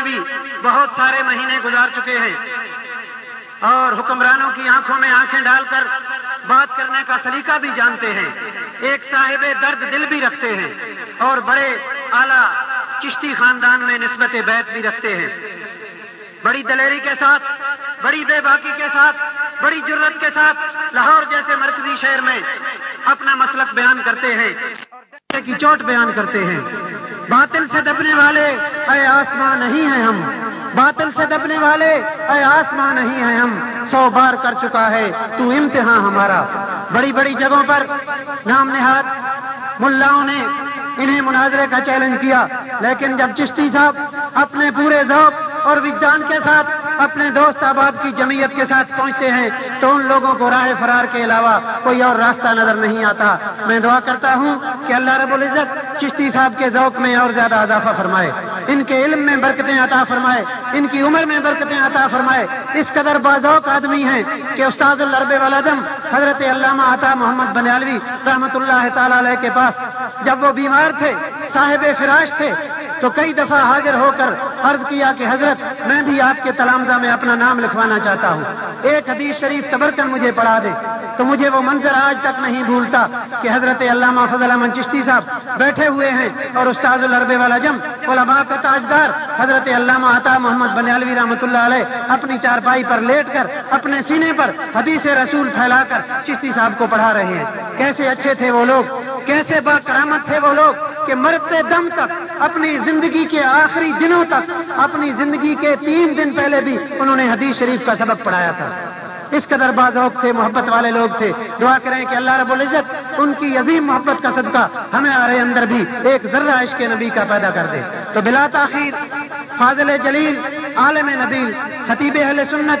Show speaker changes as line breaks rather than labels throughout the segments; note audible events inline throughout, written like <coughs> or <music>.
بھی بہت سارے مہینے گزار چکے ہیں۔ اور حکمرانوں کی آنکھوں میں آنکھیں ڈال کر بات کرنے کا سلیقہ بھی جانتے ہیں۔ ایک صاحب درد دل بھی رکھتے ہیں اور بڑے اعلی چشتی خاندان میں نسبت بیت بھی رکھتے ہیں۔ بڑی دلیری کے ساتھ، بڑی بے باکی کے ساتھ، بڑی جرت کے ساتھ لاہور جیسے مرکزی شہر میں اپنا مسلک بیان کرتے ہیں اور کی چوٹ بیان کرتے ہیں۔ باطل سے دبنے والے، اے آسمان نہیں ہیں ہم۔ باطل سے دبنے والے، اے آسمان نہیں ہیں ہم۔ سو بار کر چکا ہے تو امتحان ہمارا۔ بڑی بڑی جگہوں پر نام نہاد ملاؤں نے انہیں مناظرے کا چیلنج کیا۔ لیکن جب چشتی صاحب اپنے پورے ذوق اور وجدان کے ساتھ اپنے دوست احباب کی جمعیت کے ساتھ پہنچتے ہیں تو ان لوگوں کو راہ فرار کے علاوہ کوئی اور راستہ نظر نہیں آتا۔ میں دعا کرتا ہوں کہ اللہ رب العزت چشتی صاحب کے ذوق میں اور زیادہ اضافہ فرمائے۔ ان کے علم میں برکتیں عطا فرمائے۔ ان کی عمر میں برکتیں عطا فرمائے۔ اس قدر بازوق آدمی ہیں کہ استاد الرب والدم حضرت علامہ عطا محمد بنیالوی رحمت اللہ تعالی علیہ کے پاس جب وہ بیمار تھے، صاحب فراش تھے تو کئی دفعہ حاضر ہو کر عرض کیا کہ حضرت، میں بھی آپ کے تلامزہ میں اپنا نام لکھوانا چاہتا ہوں۔ ایک حدیث شریف تبر کر مجھے پڑھا دے۔ تو مجھے وہ منظر آج تک نہیں بھولتا کہ حضرت علامہ فضل امن چشتی صاحب بیٹھے ہوئے ہیں اور استاد الربے والا جم، علماء کا تاجدار حضرت علامہ عطا محمد بنیالوی رحمۃ اللہ علیہ اپنی چارپائی پر لیٹ کر اپنے سینے پر حدیث رسول پھیلا کر چشتی صاحب کو پڑھا رہے ہیں۔ کیسے اچھے تھے وہ لوگ، کیسے با کرامت تھے وہ لوگ کہ مرتے دم تک اپنی زندگی کے آخری دنوں تک، اپنی زندگی کے تین دن پہلے بھی انہوں نے حدیث شریف کا سبق پڑھایا تھا۔ اس قدر بازوق تھے، محبت والے لوگ تھے۔ دعا کریں کہ اللہ رب العزت ان کی عظیم محبت کا صدقہ ہمیں آ رہے اندر بھی ایک ذرہ عشق نبی کا پیدا کر دے۔ تو بلا تاخیر فاضل جلیل، عالم نبیل، خطیب اہل سنت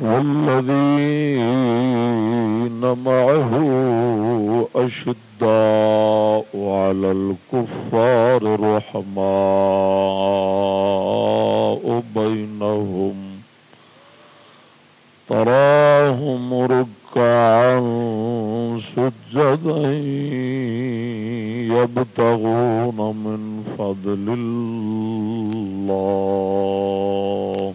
والذين معه أشداء على الكفار رحماء بينهم. تراهم ركعا سجدا يبتغون من فضل الله.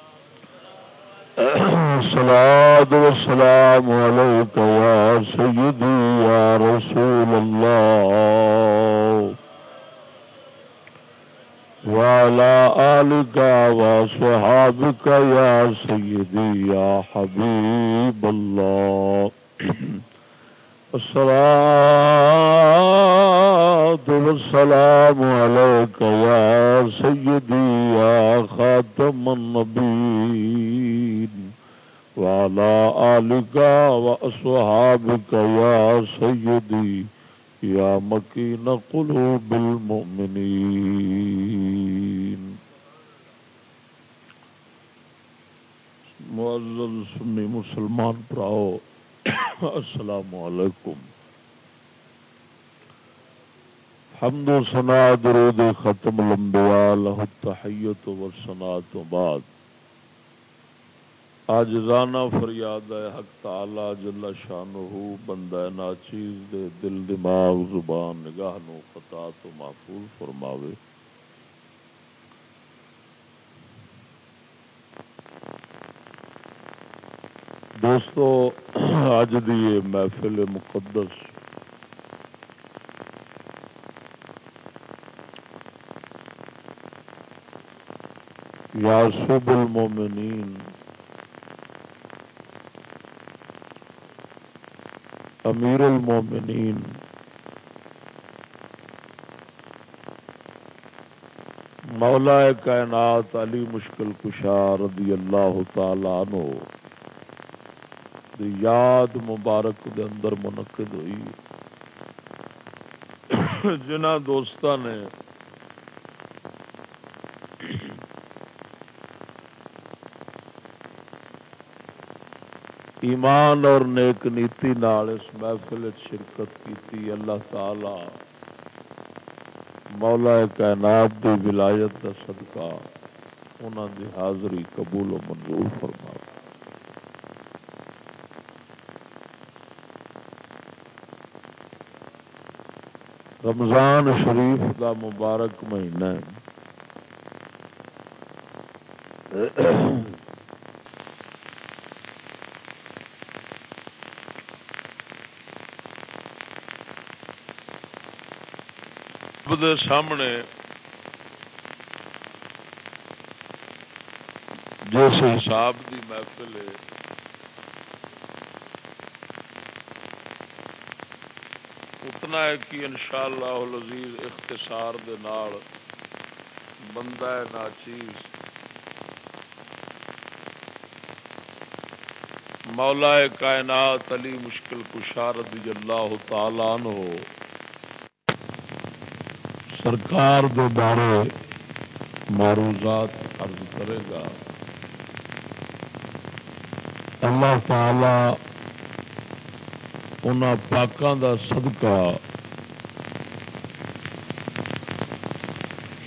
الصلاة والسلام عليك يا سيدي يا رسول الله. وعلى آلك وصحابك يا سيدي يا حبيب الله. والسلام عليك يا سيدي يا خاتم النبيين وعلى آلك وأصحابك يا سيدي يا مكين قلوب المؤمنين. معزز سنی مسلمان پراؤ <coughs> السلام علیکم. حمد و سنا درود ختم لمبیا لہ تحیت و سنا تو بعد. آج رانا فریاد حق تعالی جل شانہ بندہ ناچیز دے دل، دماغ، زبان، نگاہ نو خطا تو محفوظ فرماوے. دوستو اج دی محفل مقدس۔ یاسب المومنین امیر المومنین مولا کائنات علی مشکل کشار رضی اللہ تعالی عنہ۔ یاد مبارک دے اندر منعقد ہوئی۔ جنہ دوست نے ایمان اور نیک نیتی نال اس محفل شرکت کی اللہ تعالی مولا کائنات دی ولایت کا صدقہ انہوں دی حاضری قبول و منظور فرما رمضان شریف کا مبارک مہینہ سامنے جس حساب کی محفل ہے۔ اتنا ہے کہ ان شاء اللہ اختصار دے نال بندہ ناچیز۔ مولا کائنات علی مشکل کشار رضی اللہ تعالی عنہ۔ سرکار دے بارے معروضات عرض کرے گا۔ اللہ تعالی ان پاکوں کا سدکا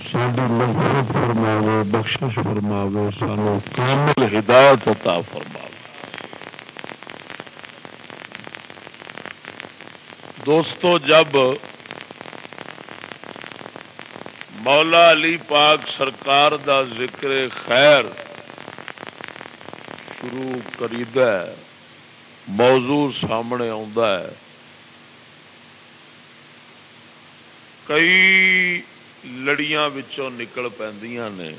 ساری لفظ فرماوے بخشش فرماوے سانو کامل ہدایت عطا فرماوے دوستو جب مولا علی پاک سرکار دا ذکر خیر شروع کرید موضوع سامنے ہے۔ کئی لڑیاں وچوں نکل پیندیاں نے۔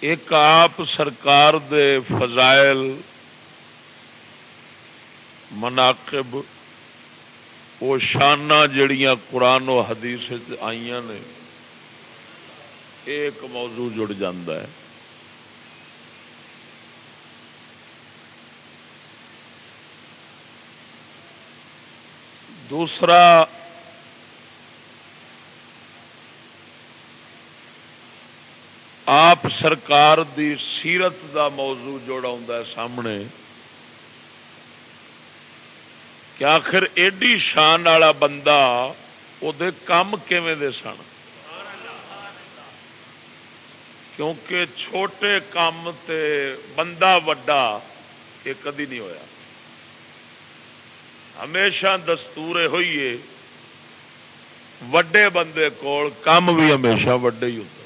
ایک آپ سرکار دے فضائل، مناقب وہ شانہ جڑیاں قرآن و حدیث آئی نے۔ ایک موضوع جڑ ہے۔ دوسرا، آپ سرکار دی سیرت دا موضوع جوڑا ہے سامنے۔ کہ آخر ایڈی شان والا بندہ وہ کام دے سن؟ کیونکہ چھوٹے کام تے بندہ وڈا یہ کدی نہیں ہویا۔ ہمیشہ دستور ہوئیے وڈے بندے کول کام بھی ہمیشہ وڈے ہی ہوتا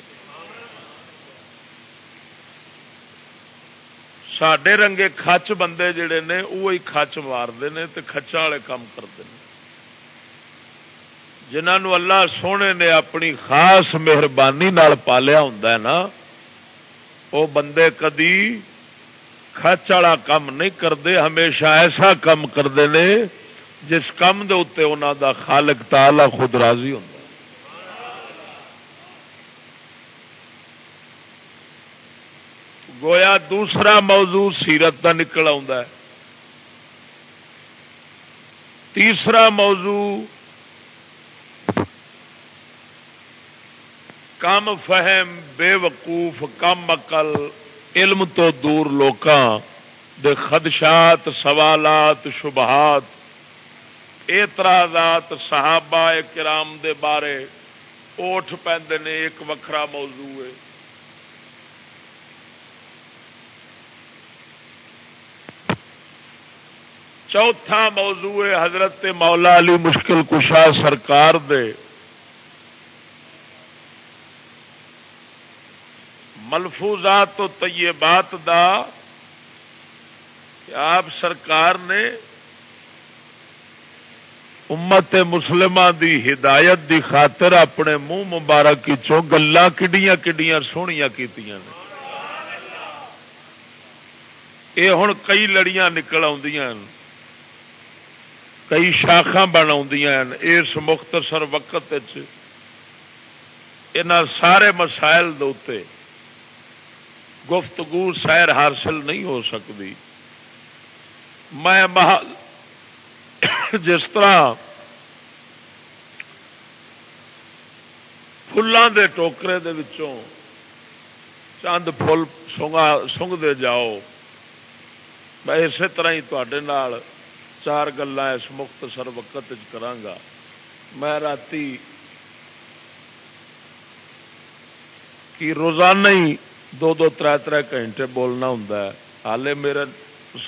سڈے رنگے کچ بندے جڑے نے وہی کچ مارتے ہیں تو کچا والے کام کرتے ہیں جنہوں اللہ سونے نے اپنی خاص مہربانی پالیا ہوں نا وہ بندے کدی خچ والا کام نہیں کرتے، ہمیشہ ایسا کام کرتے ہیں جس کام دے اتنے انہوں دا خالق تعالی خود راضی ہوں گویا دوسرا موضوع سیرت کا نکل آ تیسرا موضوع کم فہم بے وقوف کم اقل علم تو دور لوکاں دے خدشات، سوالات، شبہات، اعتراضات صحابہ کرام دے بارے اوٹھ پہ ایک وکھرا موضوع ہے۔ چوتھا موضوع ہے حضرت مولا علی مشکل کشا سرکار دے۔ ملفوظات تو طیبات دا کہ آپ سرکار نے امت مسلمہ دی ہدایت دی خاطر اپنے منہ مبارک چو گلا کڈیاں کڈیاں سویا کی یہ ہوں کئی لڑیاں نکل کئی شاخا بن اس مختصر وقت سارے مسائل دے گفتگو سیر حاصل نہیں ہو سکتی۔ میں جس طرح فلان دے ٹوکرے دے وچوں چند فل سنگ دے جاؤ۔ میں اسی طرح ہی تے چار گلا اس مختصر وقت کرانگا۔ میں رات کی روزانہ ہی دو دو تر تر گھنٹے بولنا ہوں ہالے میرے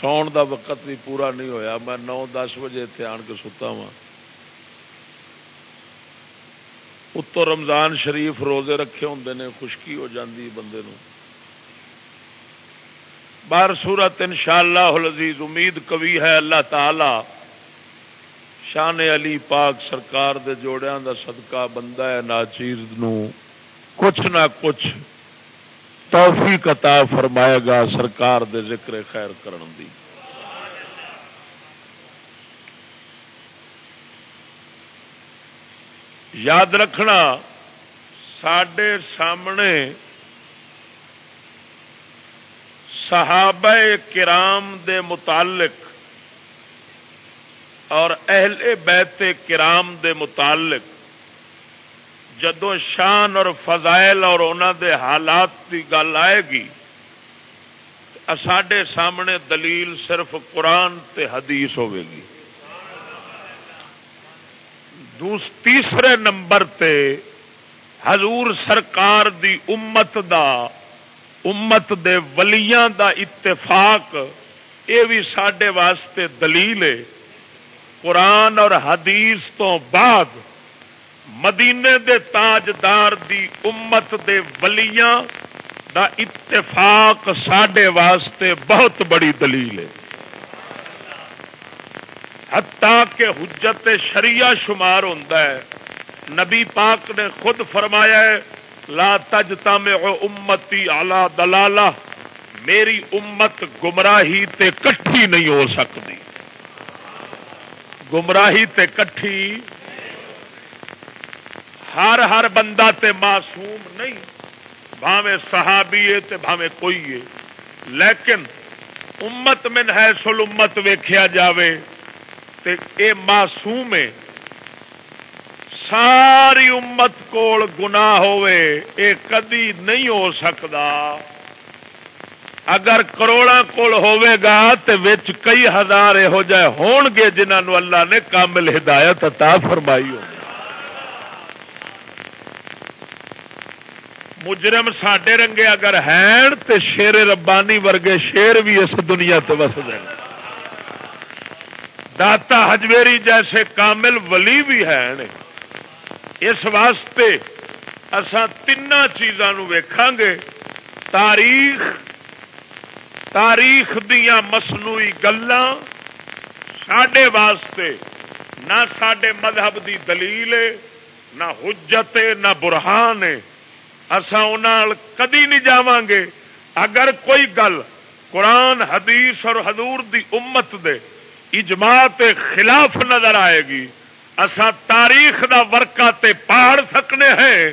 ساؤن دا وقت بھی پورا نہیں ہویا۔ میں نو دس بجے اتنے آن کے ستا وا اتو رمضان شریف روزے رکھے ہوں نے، خشکی ہو جاتی بندے نو بار سورت ان شاء اللہ عزیز امید کبھی ہے اللہ تعالی، شان علی پاک سرکار دے جوڑیاں دا صدقہ بندہ ہے، ناچیز نو کچھ نہ کچھ توفیق عطا فرمائے گا سرکار دے ذکر خیر کرن دی۔ یاد رکھنا سڈے سامنے صحابہ کرام دے متعلق اور اہل بیت کرام دے متعلق جدو شان اور فضائل اور انہوں دے حالات کی گل آئے گی ساڈے سامنے دلیل صرف قرآن تے حدیث ہوے گی۔ تیسرے نمبر تے حضور سرکار دی امت دا، امت دے ولیاں دا اتفاق یہ بھی سڈے واسطے دلیل ہے۔ قرآن اور حدیث تو بعد مدینے دے تاجدار دی امت دے ولیاں دا اتفاق سڈے واسطے بہت بڑی دلیل ہے۔ حتیٰ کہ حجت شریعہ شمار ہوتا ہے، نبی پاک نے خود فرمایا ہے، لا تجتا میں امتی آلہ دلالہ، میری امت گمراہی تے کٹھی نہیں ہو سکتی۔ گمراہی تے کٹھی ہر ہر بندہ تے معصوم نہیں بھاوے صحابی ہے تے بھاوے کوئی ہے۔ لیکن امت من ہے سل امت ویخیا جاوے تے اے معصوم ہے۔ ساری امت کول گنا ہوئے اے کدی نہیں ہو سکتا اگر کروڑا کول ہوئے گا تو کئی ہزار یہو جہ ہون گے جنہوں اللہ نے کامل ہدایت عطا فرمائی ہو۔ مجرم سڈے رنگے اگر ہیں تو شیر ربانی ورگے شیر بھی اس دنیا سے وس دیں داتا ہجویری جیسے کامل ولی بھی ہیں۔ اس واسطے اسان تین چیزوں ویکھاں گے۔ تاریخ تاریخ دیا مصنوعی گلاں سڈے واسطے نہ سڈے مذہب دی دلیل نہ حجت نہ برہان ہے۔ اسان کدی نہیں جا گے اگر کوئی گل قرآن، حدیث اور حضور دی امت دے اجماع تے خلاف نظر آئے گی اسا تاریخ دا ورکا تے پاڑ سکنے ہیں،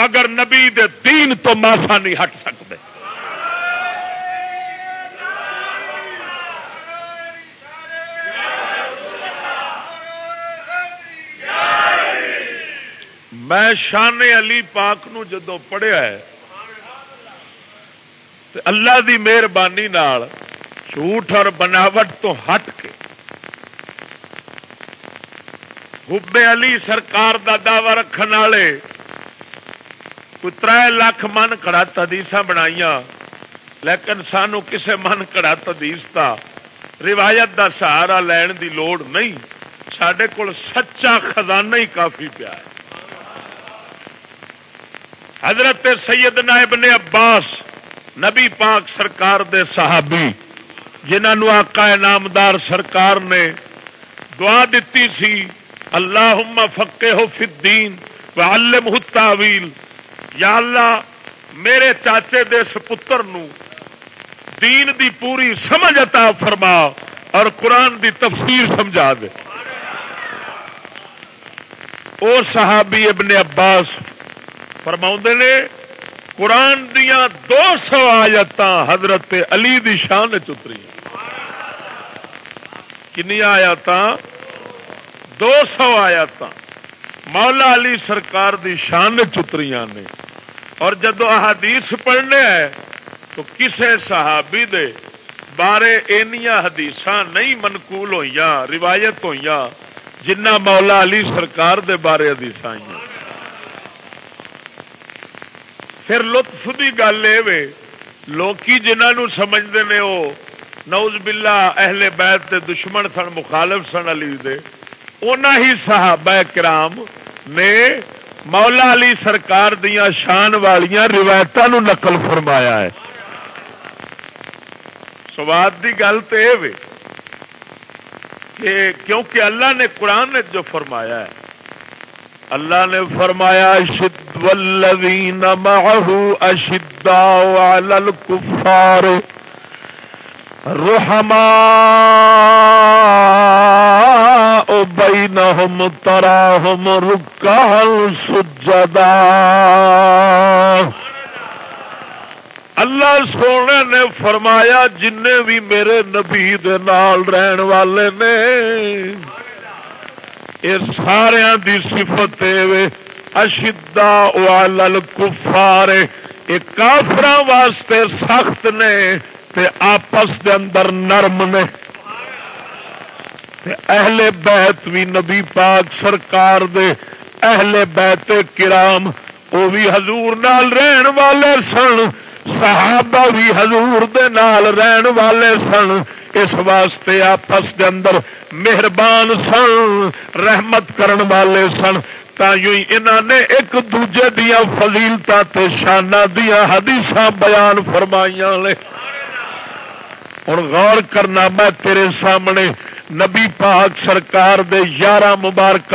مگر نبی دے دین تو ماسا نہیں ہٹ سکتے۔ میں شان علی پاک نو جدو پڑھیا ہے اللہ دی مہربانی جھوٹ اور بناوٹ تو ہٹ کے حب علی سرکار دا دعوی رکھنے والے کوئی تر لاکھ من کڑا تدیس بنائی لیکن سانو کسے من کڑا تدیس کا روایت دا سہارا لین دی لوڑ نہیں سڈے کول سچا خزانہ ہی کافی پیا ہے۔ حضرت سید نائب نے عباس، نبی پاک سرکار دے صحابی، جنہوں آقا نامدار سرکار نے دعا دیتی سی اللہ فکے ہو فدین الم تعویل یا اللہ، میرے چاچے دے پتر نو دین دی پوری سمجھ عطا فرما اور قرآن دی تفسیر سمجھا دے۔ او صحابی ابن عباس فرما نے، قرآن دیا دو سو آیت حضرت علی دی شان چتری کنیا آیات دو سو آیات مولا علی سرکار دی شان چتری نے۔ اور جدو احادیث پڑھنے ہے تو کسے صحابی دے بارے اینیا حدیث نہیں منقول ہوئی روایت ہوئی جنہ مولا علی سرکار دے بارے حدیث آئی پھر لطف کی گل یہ لوکی جنہوں سمجھتے ہیں وہ نوز بلا اہل بیت دے دشمن سن، مخالف سن علی دے، اونا ہی صحابہ کرام نے مولا علی سرکار دیا شان والیاں روایتوں نقل فرمایا ہے۔ سواد کی گل تو یہ کہ کیونکہ اللہ نے قرآن نے جو فرمایا ہے اللہ نے فرمایا شد والذین معه اشداء علی الكفار رحماء بینہم تراہم رکعا سجدا اللہ سونے نے فرمایا جن بھی میرے نبی دے نال رہن والے نے یہ سارا دی صفت اشدا وال کفار یہ کافر واسطے سخت نے تے آپس دے اندر نرم نے۔ تے اہل بیت بھی نبی پاک سرکار دے اہل بیت کرام وہ بھی حضور نال رہن والے سن۔ صحابہ بھی حضور دے نال رہن والے سن۔ اس واسطے آپس دے اندر مہربان سن، رحمت کرن والے سن۔ انہوں نے ایک دوجے دیا فضیلتا شانہ دیا حدیث بیان فرمائیاں نے۔ ہوں غور کرنا میں تیرے سامنے نبی پاک سرکار دے یارہ مبارک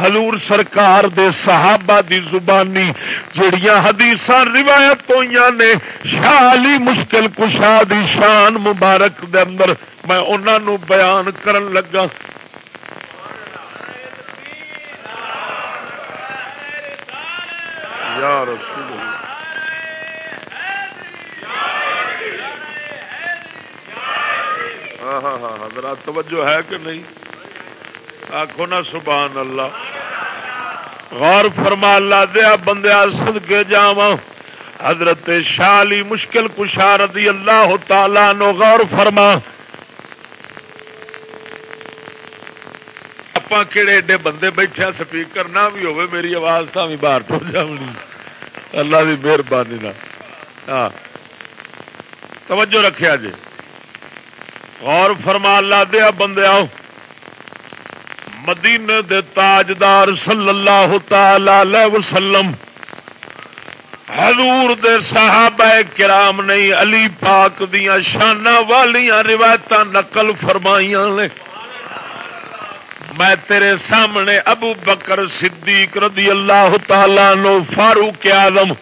حضور سرکار دے صحابہ دی زبانی جڑیاں حدیث روایت ہوئی نے شالی مشکل کشا دی شان مبارک دے اندر میں انہوں بیان کرن لگا۔ یا رسول ہاں ہاں ہاں, ہاں، توجہ ہے کہ نہیں؟ آخو نا، سبحان اللہ۔ غور فرما، اللہ دیا بندے سد کے جا حضرت شالی مشکل کشار رضی اللہ تعالی نو غور فرما۔ آپ کہڑے ایڈے بندے بیٹھے سپیکر نہ بھی ہوئے میری آواز تو بھی باہر ٹو جانی اللہ کی مہربانی ہاں توجہ رکھا جی غور فرما اللہ دیا بندے آؤ مدینے دے تاجدار صلی اللہ تعالی وسلم حضور دے صحابہ کرام نہیں علی پاک دیا شانہ والیاں روایت نقل فرمائیاں نے میں تیرے سامنے ابو بکر صدیق رضی اللہ تعالی نو فاروق آدم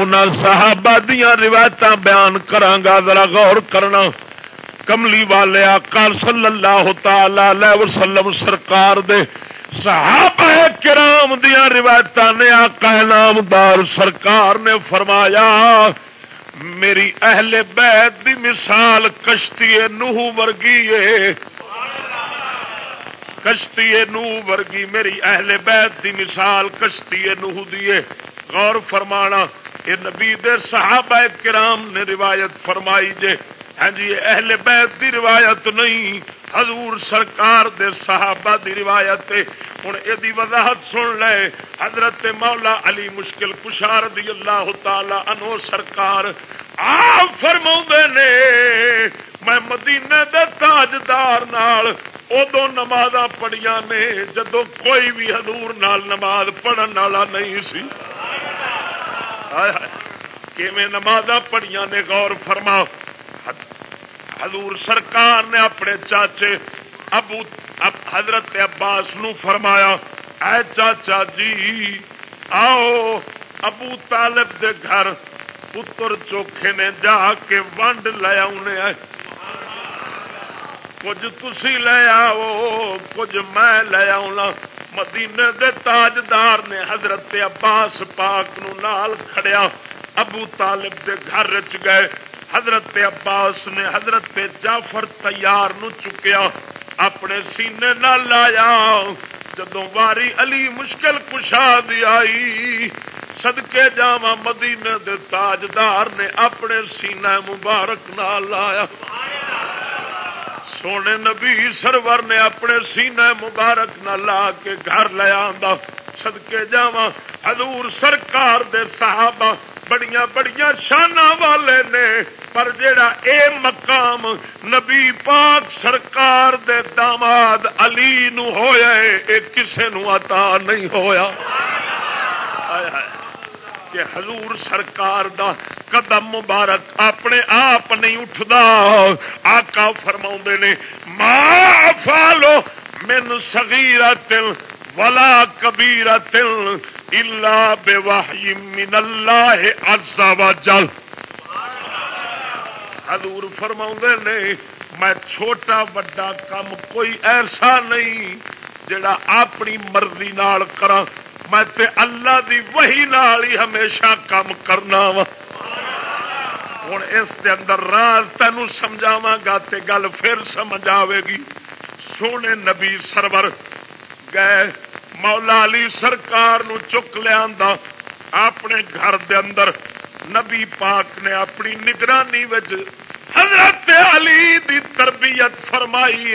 ان صحابہ دیا روایت بیان کرانگا ذرا غور کرنا۔ کملی والے آقا صلی اللہ تعالی وسلم سرکار دے صحابہ کرام دیا روایت نے آقا نامدار سرکار نے فرمایا، میری اہل بیت دی مثال کشتی نوح ورگی ہے۔ کشتی نوح ورگی میری اہل بیت دی مثال کشتی نوح دیے غور فرمانا یہ نبی دے صحابہ کرام نے روایت فرمائی جے۔ ہاں جی اہل بیت دی روایت نہیں۔ حضور سرکار دے صحابہ دی روایت ہوں یہ وضاحت سن لے۔ حضرت مولا علی مشکل کشار دی اللہ تعالی انو سرکار آپ فرما نے، میں مدینے دے تاجدار نال ادو نماز پڑھیا نے جدو کوئی بھی حضور نال نماز پڑھن والا نہیں سی۔ نماز پڑھیا نے؟ غور فرما حضور سرکار نے اپنے چاچے ابو حضرت عباس نو فرمایا، اے چاچا جی آؤ ابو طالب دے گھر پتر چوکھے نے جا کے ونڈ لیا کچھ تھی لے آؤ، کچھ میں لے آؤں مدینے دے تاجدار نے حضرت عباس پاک نو نال کھڑیا، ابو طالب دے گھر چ گئے۔ حضرت عباس نے حضرت جعفر تیار نو چکیا، اپنے سینے نہ لایا۔ جدو واری علی مشکل کشا دی آئی سدکے جا مدینے دے تاجدار نے اپنے سینے مبارک نہ لایا۔ سونے نبی سرور نے اپنے سینے مبارک نہ لا کے گھر لیا سدکے جا حضور سرکار دے صحابہ بڑیاں بڑیاں شانہ والے نے، پر جیڑا اے مقام نبی پاک سرکار دے داماد علی نو ہویا ہے، اے کسے نو عطا نہیں ہویا۔ کہ حضور سرکار دا قدم مبارک اپنے آپ نہیں اٹھتا آقا فرما نے ماں فالو من سگیرا تل ولا کبیرا تل الا بے واہی من اللہ عز و جل حضور فرما نے، میں چھوٹا وڈا کام کوئی ایسا نہیں جڑا اپنی مرضی نال کرا میں تے اللہ دی وہی نال ہی ہمیشہ کام کرنا وا۔ ہوں اس دے اندر راز تینوں سمجھاوا گا تے گل پھر سمجھ آئے گی۔ سونے نبی سرور گئے، مولا علی سرکار نو چک لیا اپنے گھر دے اندر نبی پاک نے اپنی نگرانی حضرت علی دی تربیت فرمائی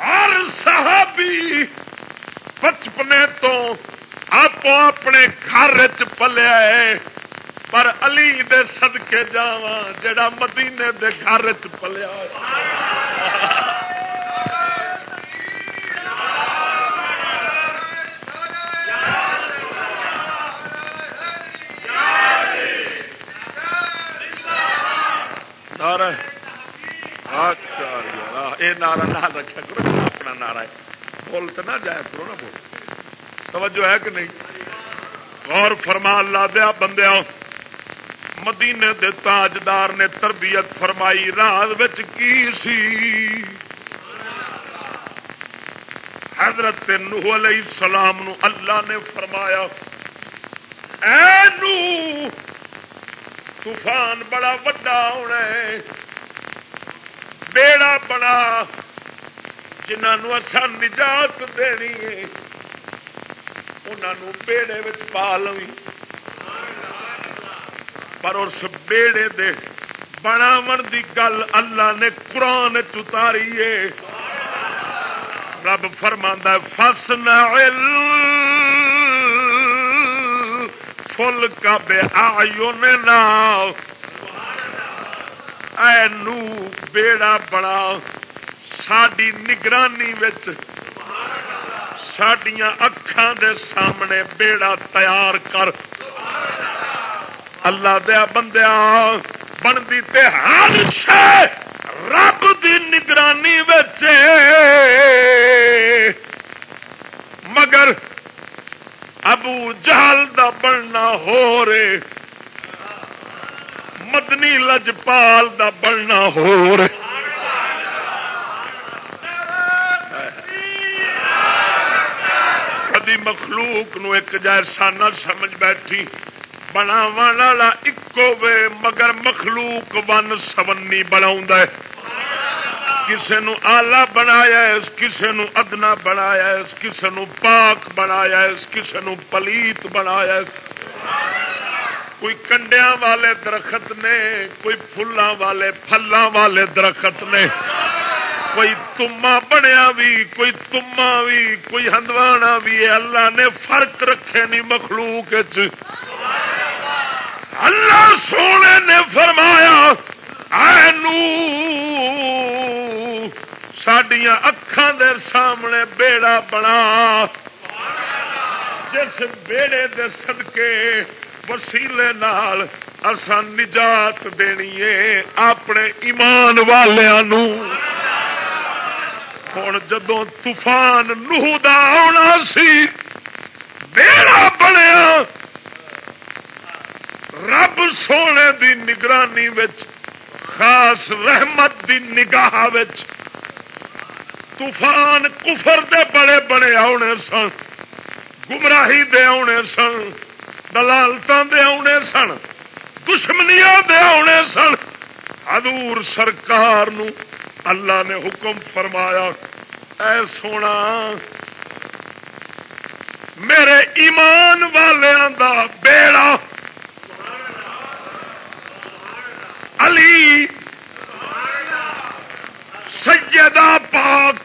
ہر صحابی بچپنے تو آپ اپنے گھر چ پلیا ہے، پر علی دے صدقے جاوا جڑا مدینے دے گھر چ پلیا نعرہ اچھا، یہ نعرہ نہ رکھا کرو، اپنا نعرہ ہے۔ بول تو نہ جایا کرو نا بول۔ توجہ ہے کہ نہیں؟ اور فرما لا دیا بندیا مدینے دے تاجدار نے تربیت فرمائی، راز کی سی؟ حضرت نوح علیہ السلام نو اللہ نے فرمایا، اے نو طوفان بڑا وڈا ہونا ہے۔ بیڑا بنا جنہوں اصا نجات دینی ہے انہوں بیڑے پا لو پر اس بیڑے دے بناو دی گل اللہ نے قرآن چتاری ہے۔ رب فرما فس فل کا بے آئیوں نے نو بیڑا بڑا ساری نگرانی سڈیا اکھان دے سامنے بیڑا تیار کر۔ اللہ دیا بندیا بنتی ہر رب دی نگرانی مگر ابو جہل دا بننا ہو رے۔ مدنی لجپال دا بننا ہو رے۔ کدی مخلوق نو ایک جیسا نہ سمجھ بیٹھی بناو والا اکو وے مگر مخلوق ون سونی بنا کسے نو آلہ بنایا اس کسے نو ادنا بنایا اس کسے نو پاک بنایا اس کسے نو پلیت بنایا کوئی کنڈیا والے درخت نے، کوئی فلاں والے پھلاں والے درخت نے، کوئی تما بنیا بھی کوئی تما بھی کوئی ہندوانا بھی اللہ نے فرق رکھے نہیں مخلوق اللہ سونے نے فرمایا سڈیا اکھان دے سامنے بیڑا بنا جس بیڑے دے سدکے وسیلے نال اسان نجات دینی ہے اپنے ایمان والوں ہوں جدو طوفان نوہ دا آنا سی بیڑا بنیا رب سونے دی نگرانی وچ خاص رحمت دی نگاہ طوفان کفر دے بڑے بڑے آنے سن، گمراہی دے آنے سن دلالت دے آنے سن دشمنیا دے آنے سن۔ حضور سرکار نو اللہ نے حکم فرمایا، اے سونا، میرے ایمان والوں دا بیڑا علی سیدہ پاک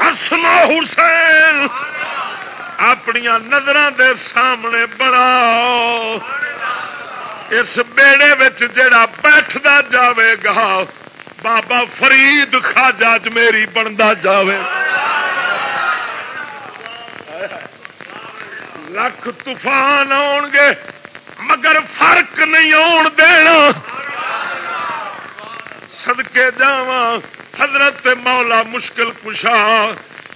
حسن حسین اپنی نظر دے سامنے بڑا اس بیڑے جڑا بیٹھتا جاوے گا، بابا فرید خاجا میری بنتا جاوے۔ لکھ طوفان آن گے مگر فرق نہیں آن دینا۔ سدکے جا حضرت مولا مشکل کشا۔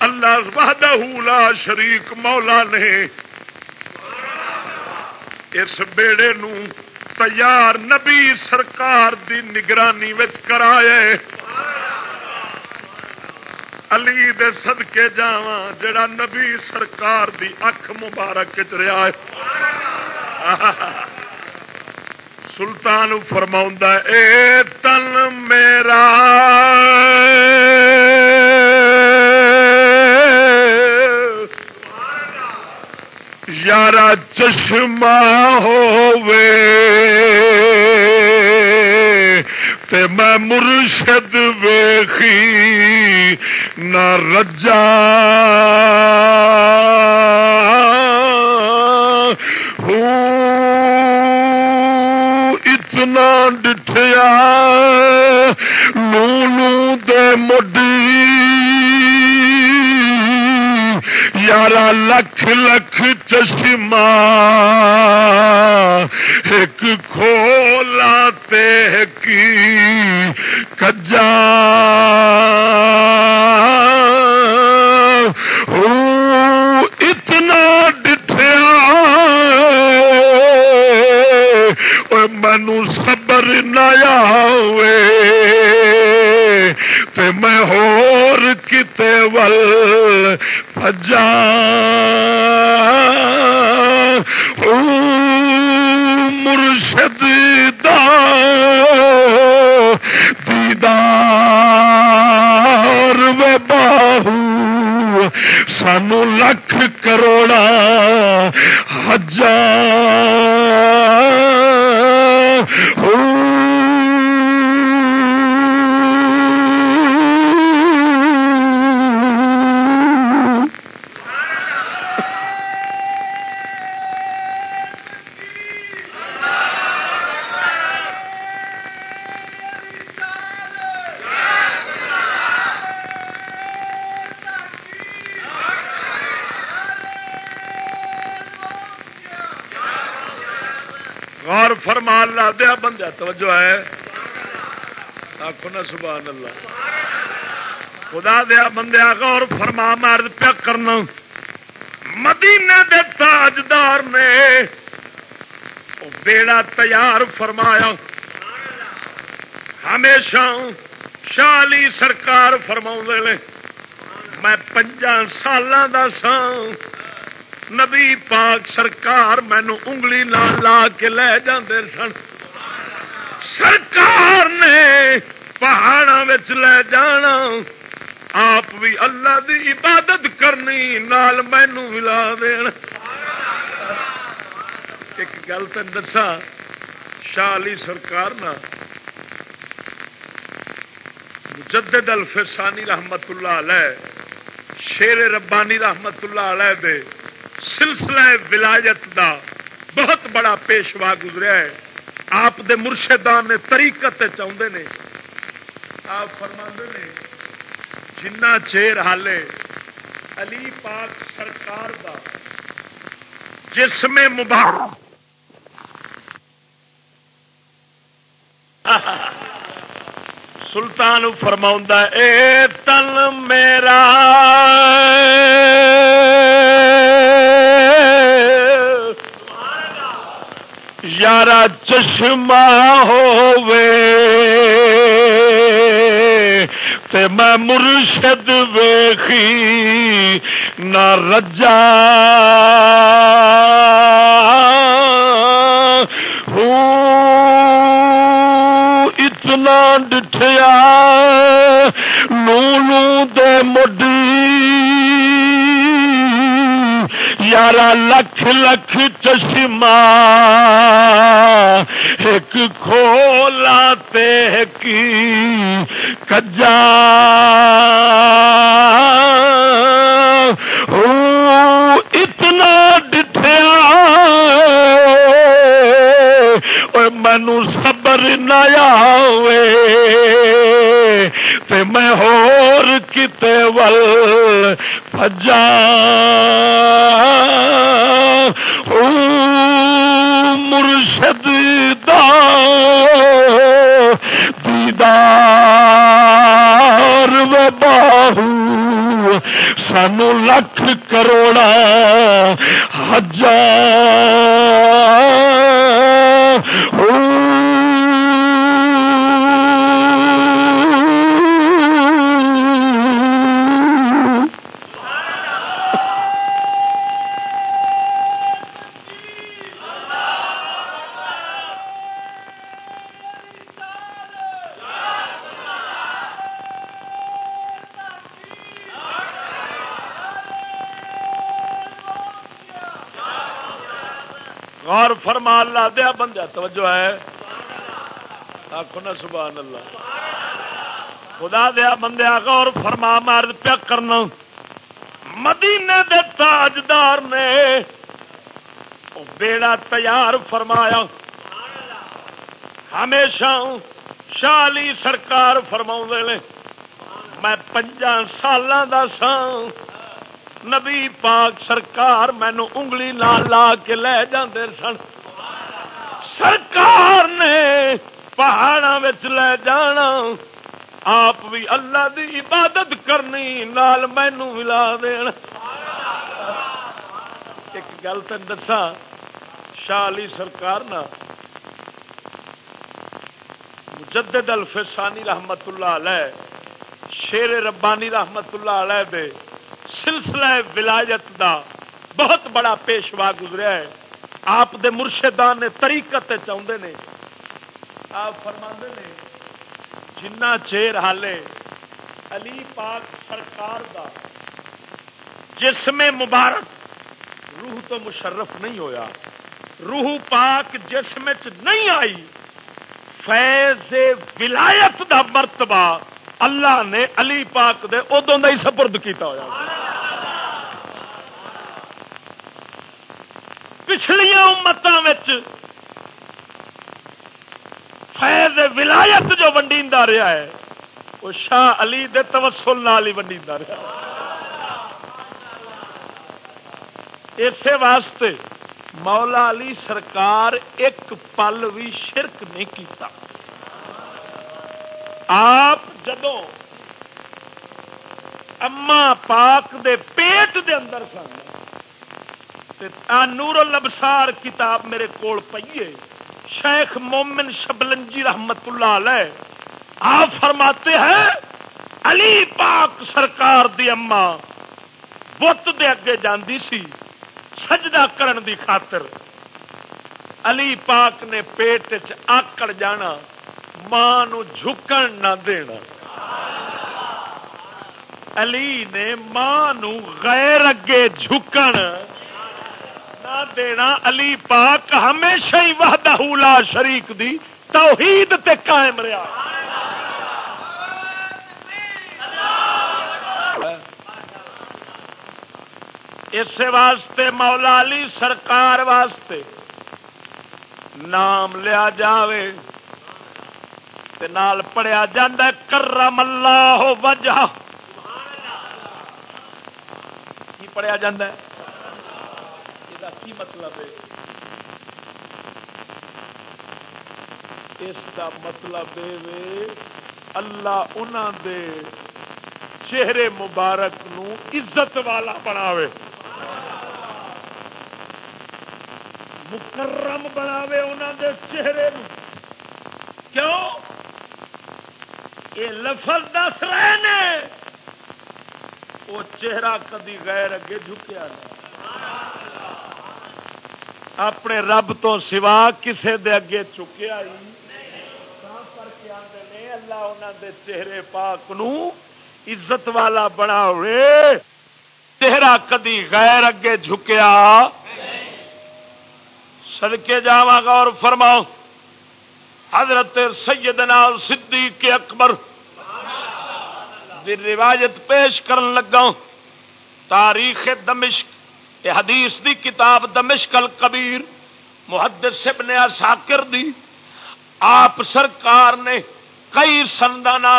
اللہ وحدہ لا شریک مولا نے۔ اس بیڑے نو تیار نبی سرکار دی نگرانی کرایا علی دے صدقے جاوا جڑا نبی سرکار دی اکھ مبارک چ رہا <laughs> سلطان فرما اے تن میرا۔ یارا چشمہ ہووے تے میں مرشد ویخی نہ رجا۔ اتنا ڈٹھیا لو دے مڈی یارہ لکھ لکھ چشمہ ایک کھولا تے کی کجا اتنا ڈٹھیا مینو صبر نہ آوے، تے میں ہور کتے ول فجا مرشد دا دیدار و باہو، سانو لکھ کروڑا ہزار دیا بندہ توجہ ہے۔ آخو نا سبحان اللہ۔ خدا دیا بندیا غور فرما مرد پیا کرنا مدینے دے تاجدار نے بیڑا تیار فرمایا۔ ہمیشہ شالی سرکار فرما نے، میں پنجا سال سا نبی پاک سرکار مینو انگلی نہ لا کے لے جاندے سن۔ سرکار نے پہاڑوں لے جانا۔ آپ بھی اللہ دی عبادت کرنی، نال مینو ملا دین۔ ایک گل تین دسا شالی سرکار نا مجدد الفسانی رحمت اللہ علیہ، شیر ربانی رحمت اللہ علیہ دے سلسلہ ولایت دا بہت بڑا پیشوا گزریا ہے۔ آپ دے مرشدان نے تریقت چاہتے نے۔ آپ فرما نے جنا چیر حالے علی پاک سرکار دا جس میں مبارک۔ سلطان فرما اے تن میرا۔ یارا چشمہ ہووے تے میں مرشد ویخی نہ رجا ہوں، اتنا ڈٹھیا لو لو دے مڈی۔ یارہ لکھ لکھ چشمہ ایک کھولا کی کجا اتنا ڈٹھیا مینو صبر نہ آوے تے میں ہور کتے ول فجا مرشد دا دیدار و باہو سانو لکھ کروڑا ہزار غور فرما، اللہ دیا ہاں بندہ توجہ ہے۔ آخو نا سبحان اللہ۔ خدا دیا ہاں بندیا غور فرما مار پیا کرنا۔ مدینے دے تاجدار نے بیڑا تیار فرمایا۔ ہمیشہ شالی سرکار فرما نے۔ میں پنجا سال کا سا نبی پاک سرکار مینو انگلی نہ لا کے لے جاندے سن۔ سرکار نے پہاڑوں لے جانا۔ آپ بھی اللہ دی عبادت کرنی نال مینو ملا دینا ایک گل تین دسا شالی سرکار نا مجدد الفسانی رحمت اللہ علیہ، شیر ربانی رحمت اللہ علیہ دے سلسلہ ولایت دا بہت بڑا پیشوا گزریا ہے۔ آپ دے مرشدان نے تریقت چاہتے نے۔ آپ فرما نے جنا چیر حالے علی پاک سرکار دا جسم مبارک روح تو مشرف نہیں ہویا۔ روح پاک جسم نہیں آئی۔ فیض ولایت دا مرتبہ اللہ نے علی پاک دے ادوں کا ہی سپرد کیتا ہوا پچھلیا امتوں فیض ولایت جو ونڈی رہا ہے، وہ شاہ علی دے توسل نال ہی ونڈی رہا اسی واسطے مولا علی سرکار ایک پل بھی شرک نہیں کیتا۔ آپ جدو اما پاک دے پیٹ دے اندر سن نور الابصار کتاب میرے کول پیے شیخ مومن شبلنجی رحمت اللہ علیہ آپ فرماتے ہیں، علی پاک سرکار دی اما بت دے اگے جاندی سی، سجدہ کرن دی خاطر۔ علی پاک نے پیٹ آکڑ جانا، ماں جھکن نہ دینا۔ علی نے ماں غیر اگے جھکن۔ دینا علی پاک ہمیشہ ہی وحدہ لا شریک دی توحید تے قائم رہا۔ اس واسطے مولا علی سرکار واسطے نام لیا جاوے تے نال پڑھیا جاندہ کرم اللہ وجہ کی پڑھیا جاندہ ہے؟ کی مطلب ہے؟ اس کا مطلب ہے اللہ انہوں دے چہرے مبارک نو عزت والا بناوے۔ مکرم بناوے انہوں دے چہرے نو۔ کیوں؟ یہ لفظ دس رہے نے۔ وہ چہرہ کدی غیر اگے جھکیا اپنے رب تو سوا کسے دے اگے چکیا ہی اللہ انہوں دے چہرے پاک نو عزت والا بنا چہرہ کدی غیر اگے جھکیا۔ سڑکے جا گا اور فرماؤ۔ حضرت سیدنا صدیق اکبر دی روایت پیش کرن لگا تاریخ دمشق یہ حدیث دی کتاب دمشق الکبیر محدث ابن ساکر دی۔ آپ سرکار نے کئی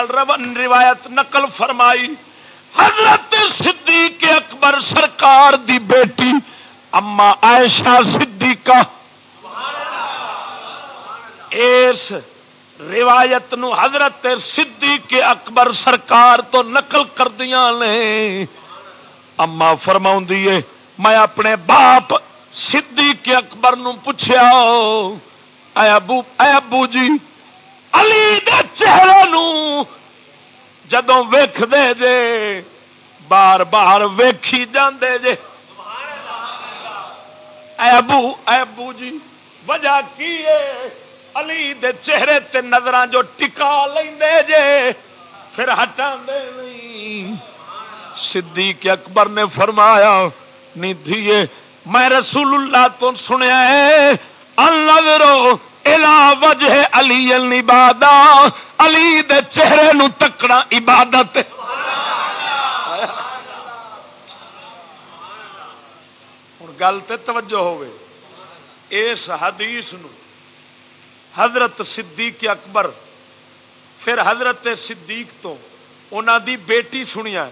رون روایت نقل فرمائی۔ حضرت صدیق اکبر سرکار دی بیٹی اما عائشہ صدیقہ۔ اس روایت نو حضرت صدیق اکبر سرکار تو نقل کر دیا نے اما فرما میں اپنے باپ صدیق اکبر نو پوچھا اے ابو اے ابو جی علی دے چہرے نو جدو ویخ دے جے، بار بار ویکھی جاندے جے۔ اے ابو اے ابو جی وجہ کی ہے؟ علی دے چہرے تے نظر جو ٹکا لے جے، پھر ہٹا دے نہیں۔ صدیق اکبر نے فرمایا نہیں دھیے میں رسول اللہ تو سنیا ہے۔ النظرو وجہ علی العبادہ۔ علی دے چہرے نو تکڑا عبادت۔ ہوں گل تے توجہ ہوئے۔ اس حدیث نو حضرت صدیق اکبر، پھر حضرت صدیق تو انہوں دی بیٹی سنیا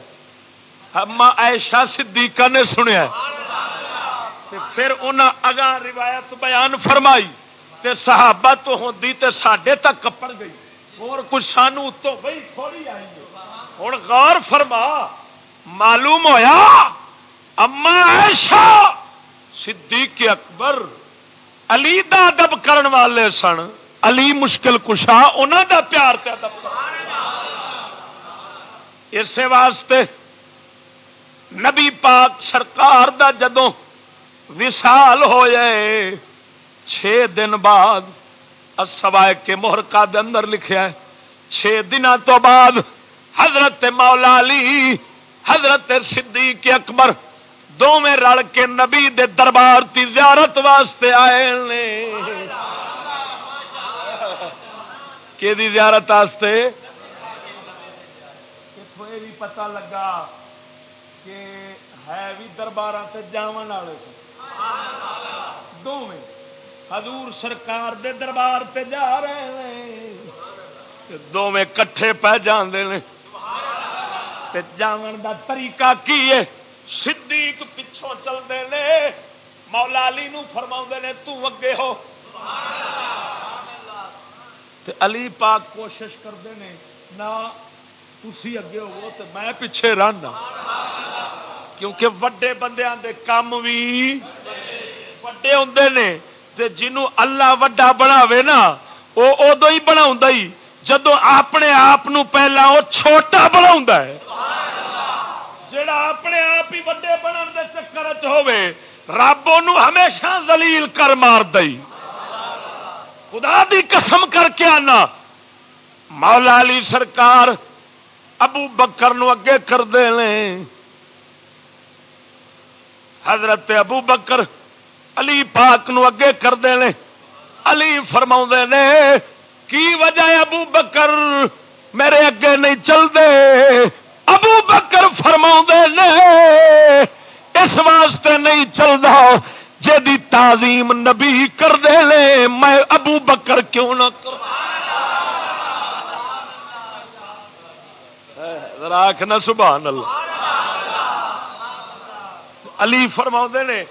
اما ایشا صدیقہ نے سنیا پھر انہوں اگاں روایت بیان فرمائی تے صحابہ تو ہوندی تے ساڈے تک کپڑ گئی۔ اور کچھ سانو اتوں بھائی تھوڑی آئی ہوں غور فرما، معلوم ہویا، اما ایشا صدیق اکبر علی دا ادب کرن والے سن، علی مشکل کشا انہوں دا پیار سے ادب اسی واسطے نبی پاک سرکار دا جدو وسال ہو جائے چھ دن بعد سوائے کے محرکا دے اندر لکھیا ہے چھ دن تو بعد حضرت مولا علی، حضرت صدیق اکبر دونوں رل کے نبی دے دربار کی زیارت واسطے آئے نے۔ کہ زیارت واسطے؟ بھی پتا لگا۔ کہ ہے بھی دربار سے جان والے دونوں حضور سرکار دے دربار سے جا رہے ہیں۔ دونوں کٹھے پہ جانے جان دا طریقہ کی ہے؟ صدیق پچھوں چلتے ہیں مولا علی نو فرما نے تگے ہو۔ علی پاک کوشش کرتے ہیں نہ تھی اگے ہو تو میں پیچھے رہنا۔ کیونکہ وڈے بندیاں دے کام بھی وڈے ہوں نے۔ تے جنوں اللہ وڈا بناوے نا وہ ادو ہی بنا جدو اپنے آپ پہلا وہ چھوٹا بنا جڑا اپنے آپ ہی وڈے بننے کے چکر چ رب ہمیشہ زلیل کر مار دئی خدا دی قسم کر کے آنا۔ مولا علی سرکار ابو بکر نو اگے کر دے حضرت ابو بکر علی پاک نو اگے کر دے علی فرما نے، کی وجہ ابو بکر میرے اگے نہیں چلتے ابو بکر فرما نے، اس واسطے نہیں چلتا جی تعظیم نبی کر دے لے میں ابو بکر کیوں نہ کر راک نہ سبحان اللہ۔ علی فرما نے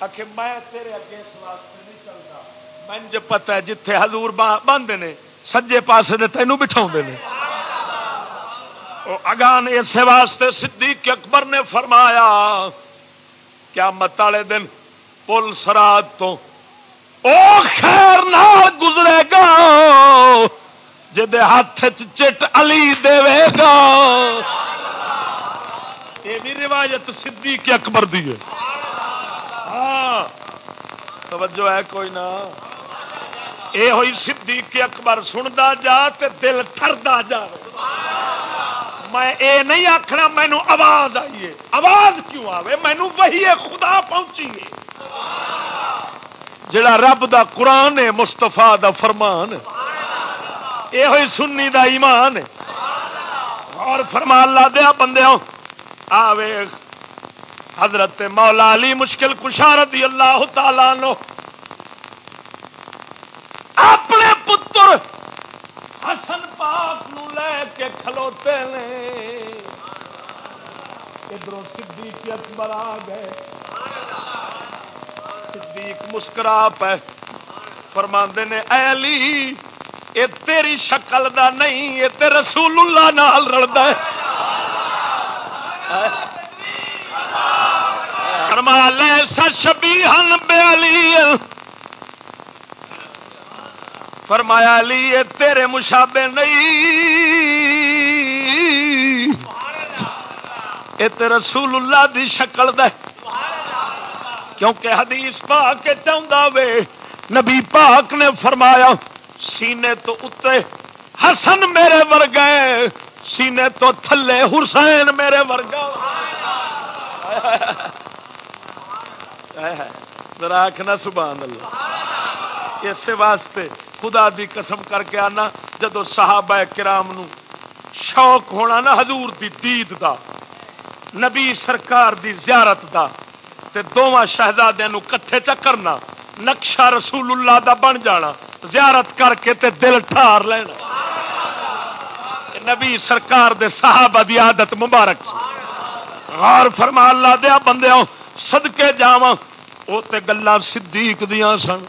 آخر میں تیرے اگے اس واسطے نہیں چلتا۔ من جو پتا ہے جتھے حضور بند نے، سجے پاسے دے تینوں بٹھا نے۔ اگان اس واسطے صدیق اکبر نے فرمایا کیا مت والے دن پل سراد تو او خیر نہ گزرے گا۔ جد ہاتھ چٹ علی دے گا۔ یہ بھی روایت سدھی کے اکبر دی ہے۔ ہاں۔ توجہ ہے کوئی نہ۔ یہ ہوئی سدھی کے اکبر سنتا جا تے دل ٹردا جا۔ میں اے نہیں آخنا مینو آواز آئیے آواز کیوں آئے مینو وہی خدا پہنچی ہے۔ جڑا رب دا قرآن ہے مستفا دا فرمان یہ ہوئی سنی دا ایمان اور فرمان لا دیا بندے آوے حضرت مولا علی مشکل کشارت اللہ تعالی نو اپنے پتر حسن پاک نو لے کے کھلوتے نے۔ ادھر صدیق اکبر آ گئے۔ صدیق مسکرا پہ فرما نے، اے علی یہ تیری شکل دا نہیں یہ تے رسول اللہ نال رلدا ہے۔ فرما لے شبیہن بے علی۔ فرمایا علی یہ تیرے مشابے نہیں۔ یہ تے رسول اللہ دی شکل دے کیونکہ حدیث پاک کے چاہتا وے، نبی پاک نے فرمایا سینے تو اتنے حسن میرے ورگے سینے تو تھلے حسین میرے ورگا راکھنا سبحان اللہ۔ اس واسطے خدا دی قسم کر کے آنا، جدو صحابہ کرام نو شوق ہونا نا حضور دی دید دا، نبی سرکار دی زیارت دا، تے دونوں شہزادے کٹھے چکرنا، نقشہ رسول اللہ دا بن جانا۔ زیارت کر کے تے دل ٹھار لینا نبی سرکار دے صحابہ دی عادت مبارک۔ غار فرما، اللہ دیا بندے سدکے جا وہ تے گلا صدیق دیا سن۔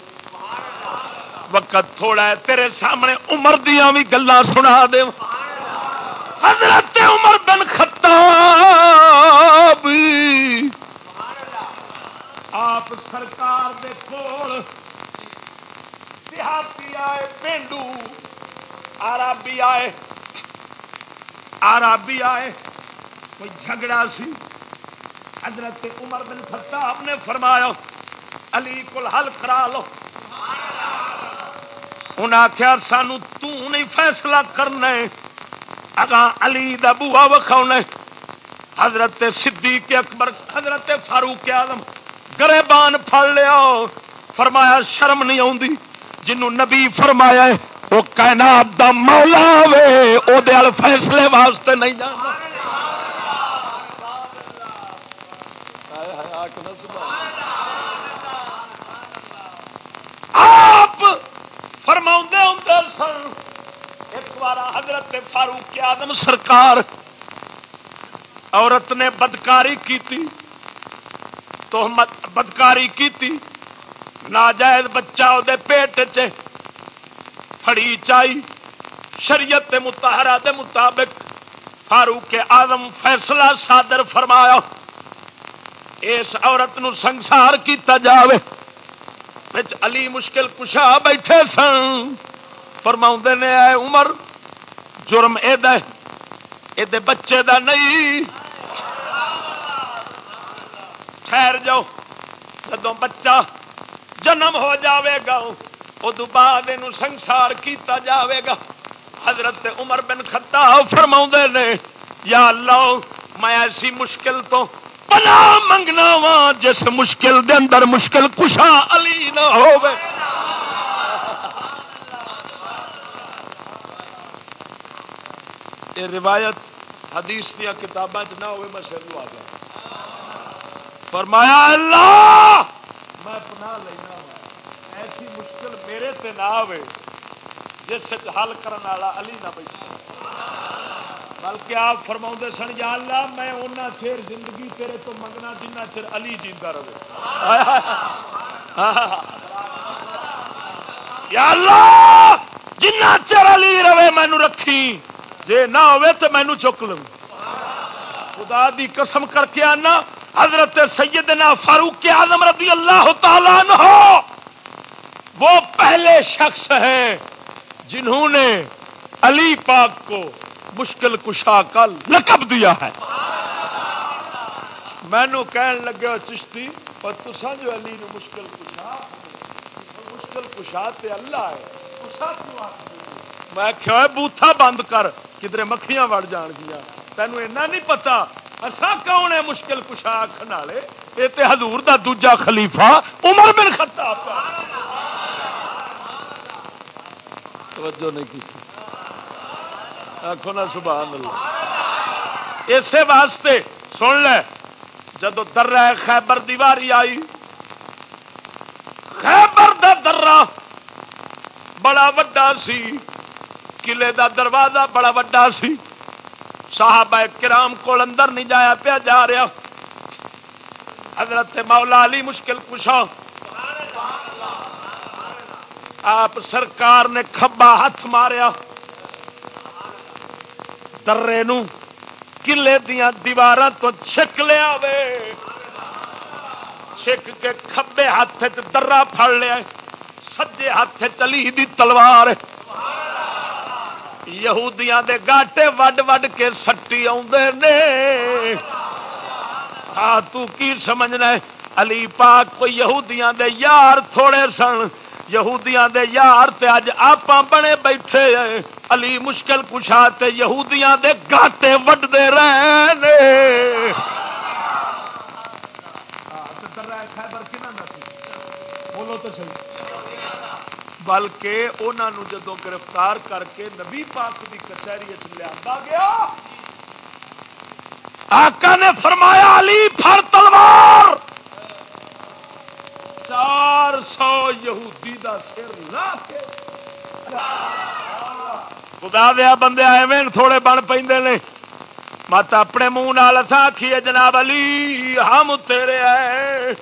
وقت تھوڑا ہے، تیرے سامنے عمر دیا بھی گلا سنا دے۔ حضرت عمر بن خطاب آپ سرکار دے کول دیہاتی آئے پینڈو آرابی آئے آرابی آئے، کوئی جھگڑا سی؟ حضرت عمر بن خطاب نے فرمایا، علی کو حل کرا لو۔ انہیں آخیا سانو نہیں فیصلہ کرنا اگاں علی دا بوا وکھاؤنا حضرت صدیق اکبر، حضرت فاروق آدم گرے بان پڑ لیا۔ فرمایا، شرم نہیں آتی جنوں نبی فرمایا وہ کائنات دا مولا وے، او دے فیصلے واسطے نہیں جانا آپ فرما ہوں سن، ایک بار حضرت فاروق آدم سرکار عورت نے بدکاری کی تھی تو بدکاری کی ناجائز بچہ وہ پیٹ چ چڑی چائی شریعت متحرا دے مطابق فاروق آزم فیصلہ صادر فرمایا، اس عورت نو سنسار کیتا جاوے علی مشکل کشا بیٹھے سن۔ فرما نے، اے عمر، جرم یہ بچے دا نہیں۔ ٹھہر جاؤ جدو بچہ جنم ہو جاوے گا ادو بعد یہ سنسار کیتا جاوے گا۔ حضرت عمر بن خطاب فرما نے، یا اللہ، میں ایسی مشکل تو پنا منگنا وا جس مشکل دے اندر مشکل کشا علی نہ ہو روایت حدیث دیا کتابیں نہ ہوئے میں سر آ گیا فرمایا، اللہ، میں پناہ لینا۔ میرے سے نہ آئے جس حل کرنے والا علی نہ بیٹھے۔ بلکہ آپ فرما سن، یا اللہ، میں اُنہ چیر زندگی تیرے تو منگنا جنہ چر علی جیتا رہے۔ یا اللہ جنہ چر علی رہے مینو رکھی۔ جے نہ ہوئے تو مینو چک لوں۔ خدا دی قسم کر کے آنا، حضرت سیدنا فاروق اعظم رضی اللہ تعالیٰ عنہ۔ وہ پہلے شخص ہیں جنہوں نے علی پاک کو مشکل کشا کا لقب دیا ہے۔ مینو کہن لگا چشتی اور تسا جو علی نے مشکل کشا مشکل کشا تے اللہ ہے۔ میں کیا بوتھا بند کر کدھر مکھیاں وڑ جان گیا۔ تینوں ایسا نہیں پتا اصا کون ہے مشکل کشا آخر والے؟ یہ تو حضور دا دوجا خلیفہ عمر بن خطاب۔ توجہ نہیں کی آخو نا سبحان اللہ۔ اسی واسطے سن لے، جدو در خیبر دیواری آئی، خیبر دا درا بڑا وڈا سی، قلعے دا دروازہ بڑا وڈا سی۔ صحابہ کرام کو اندر نہیں جایا پیا، جا رہا۔ حضرت مولا علی مشکل کشا آپ سرکار نے کھبا ہاتھ ماریا۔ درے کلے دیا دیوار تو چھک لیا وے۔ چھک کے کھبے ہاتھ درا پڑ لیا۔ سجے ہاتھ چلی دی تلوار۔ یہودیاں دے گاٹے وڈ وڈ کے سٹی نے۔ ہاں تو کی سمجھنا ہے؟ علی پاک کو یہودیاں دے یار تھوڑے سن۔ یہودیاں دے یار تے اج آپ بنے بیٹھے علی مشکل کشا تے یہودیاں دے گاٹے وڈتے رہے بولو تو صحیح۔ بلکہ انہوں جدو گرفتار کر کے نبی پاک کی کچہری لیا گیا۔ آقا نے فرمایا، علی پھر تلوار۔ چار سو یہودی دا سر لا کے خدا دیا بندے ایویں تھوڑے بن پہ مت اپنے منہ آخیے جناب علی، ہم تیرے آئے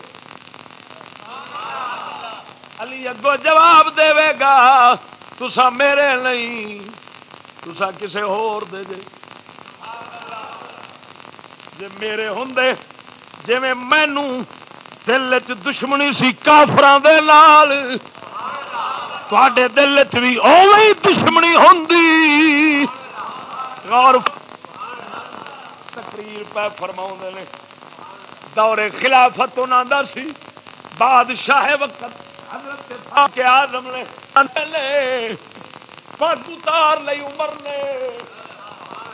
علی اگو جواب دے گا تسا میرے نہیں تسا کسے ہور دے جے۔ جے میرے ہوں جی مینو دل چ دشمنی سی کافران دے نال. تے دل چ بھی اوی دشمنی ہوں اور تقریر پہ فرما نے. دورے خلافت انہوں کا سی. بادشاہ وقت آزم نے پگ اتار لی عمر نے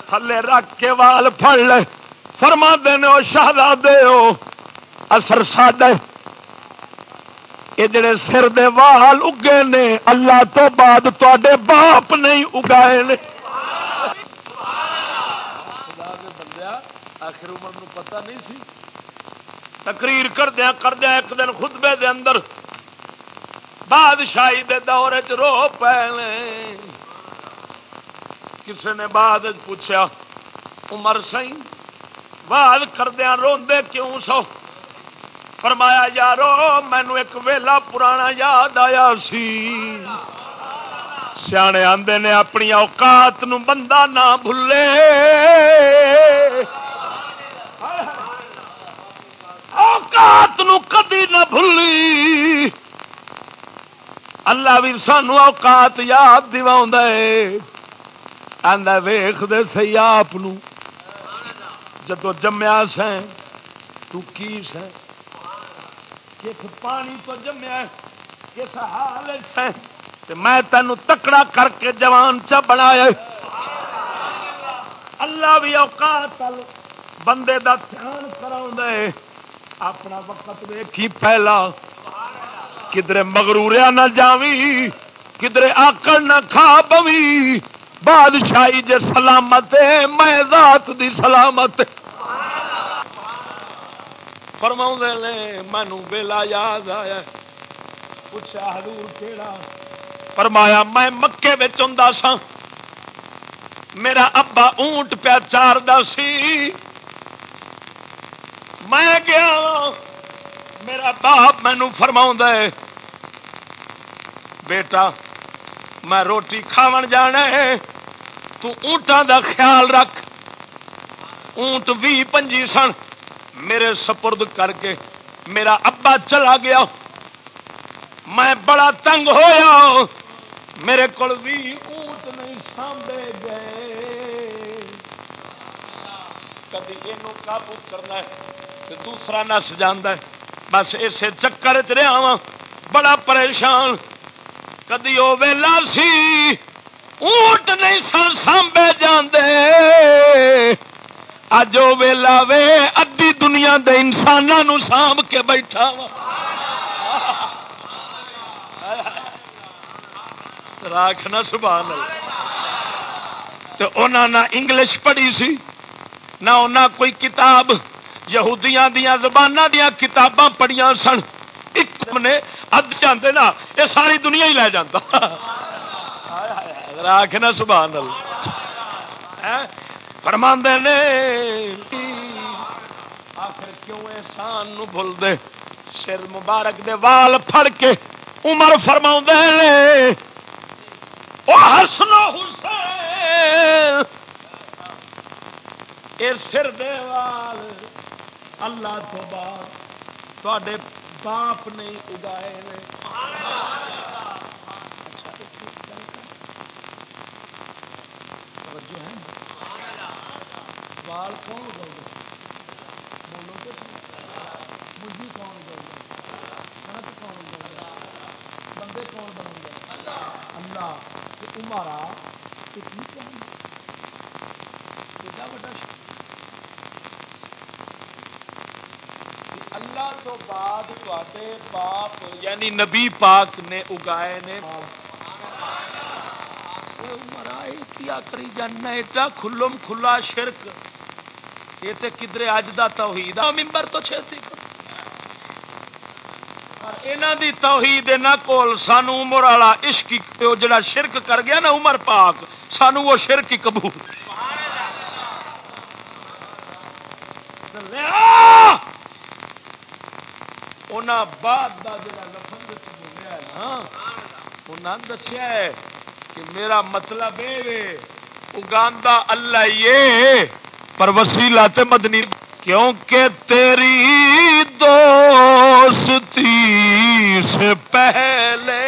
تھلے رکھ کے وال پڑ لے. فرما دینے وہ شہزادے ہو. اثر ساڈے یہ جڑے سر دے وال اگے نے، اللہ تو بعد تے باپ نہیں اگائے نے۔ آخر عمر پتہ نہیں سی۔ تقریر کردیا کردیا ایک دن خطبے دے اندر۔ بادشاہی دے دور چ رو پے کسی نے بعد پوچھا عمر سی بعد کردیا روندے کیوں سو؟ فرمایا، یارو، مینو ایک ویلا پرانا یاد آیا سی. سیانے آندے نے اپنی اوقات نو بندہ نہ بھلے۔ اوقات نو کدی نہ بھلی۔ اللہ بھی سانو اوقات یاد دیا ویخ دے سی آپ جدو جمیا سیں تو کی سیں کس پانی تو جمیا کس حال سیں میں تینوں تکڑا کر کے جوان چ بنایا اللہ بھی اوقات بندے دا دھیان کرا اپنا وقت ویکھی پہلا کدھر مغروریا نہ جاوی کدھر آکڑ نہ کھا پوی۔ بادشاہی جے سلامت میں ذات دی سلامت۔ فرما نے مینو ویلا یاد آیا پوچھا حضور کیڑا؟ فرمایا، میں مکے ہوں سا میرا ابا اونٹ پیا چار سی۔ میں گیا۔ میرا باپ مینو فرما ہے بیٹا، میں روٹی کھا جانا ہے۔ تو اونٹاں دا خیال رکھ۔ اونٹ بھی پنجی سن۔ میرے سپرد کر کے میرا ابا چلا گیا۔ میں بڑا تنگ ہویا۔ میرے کو بھی اونٹ نہیں سامنے گئے۔ کدی یہ قابو کرنا ہے دوسرا نس جانا ہے۔ بس اسے چکر چ رہا وا بڑا پریشان۔ کدی وہ ویلا سی۔ اونٹ نہیں سن سانبے جاندے۔ اج وہ ویلا وے ادی دنیا دے انسانوں سانب کے بیٹھا وا۔ راکھنا سبحان تو انہوں نہ انگلش پڑھی سی، نہ انہوں کوئی کتاب۔ یہودیاں دیا زبان دیا کتاباں پڑھیا سن۔ ایک نے اد چاہتے نا یہ ساری دنیا ہی لے جاتا راکھنا سبحان اللہ۔ ہاں؟ فرماندے نے آخر کیوں احسان نو بھول دے سر مبارک دے وال پھڑ کے عمر فرما نے۔ حسن حسین۔ اے سر دے وال۔ اللہ تو بعد تے باپ نہیں اگائے نے۔ وال کون گا بولو تو مجھے کون گا کنک کون گا بندے کون بنیں گے اللہ عمارا اللہ تو بعد تے باپ یعنی نبی پاک نے اگائے نے کیا کری جانا ایڈا کھلم کھلا شرک یہ تو کدھر اج کا توحید ممبر تو چھتی یہاں دی توحید نہ کول سانو عمر والا عشق جڑا شرک کر گیا نا عمر پاک سانو وہ شرک ہی قبول۔ بعد دسیا ہے کہ میرا مطلب یہ اگاندہ اللہ یہ پر وسیلہ تے مدنی، کیونکہ تیری دوستی سے پہلے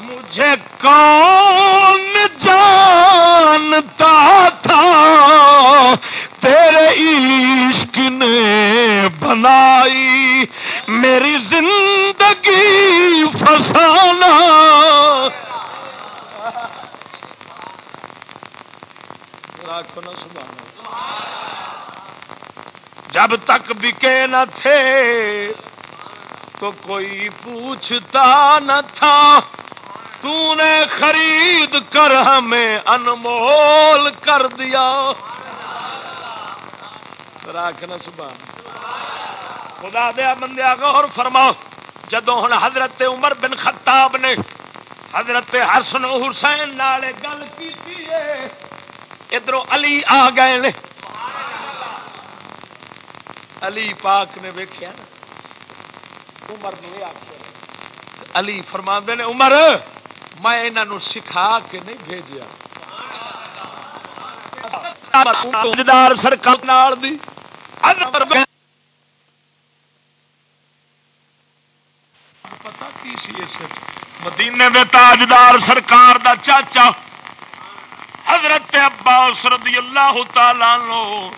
مجھے کون جانتا تھا؟ تیرے عشق نے بنائی میری زندگی فسانا جب تک بکے نہ تھے تو کوئی پوچھتا نہ تھا تو نے خرید کر ہمیں انمول کر دیا۔ راکھنا سبحان خدا دیا بندیا غور فرما جدو ہوں حضرت عمر بن خطاب نے حضرت حسن حسین گل کی ادھر علی آ گئے علی پاک نے ویخیا عمر نے آخیا علی فرما نے عمر میں انہوں سکھا کے نہیں بھیجا سرکار دی۔ پتا کی سی مدینے دے تاجدار سرکار دا چاچا۔ حضرت عباس رضی اللہ تعالی لو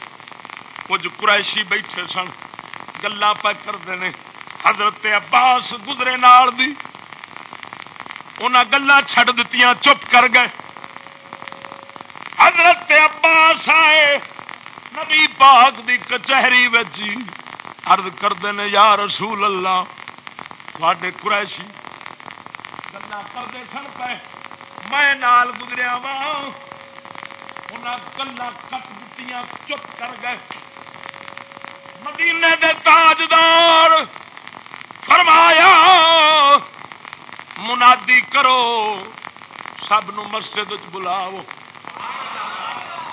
کچھ قریشی بیٹھے سن گلا پہ کرتے ہیں حضرت عباس گزرے نال دی، انہاں گلا چھڈ دتیاں، چپ کر گئے۔ حضرت عباس آئے، نبی پاک دی کچہری بچی ارد کرتے ہیں یا رسول اللہ تھے قریشی گلا کرتے سن پہ میں نال گزریا وا انہیں گلا کٹ دیتی چپ کر گئے مدینے دے تاجدار فرمایا منادی کرو سب نو مسجد بلاو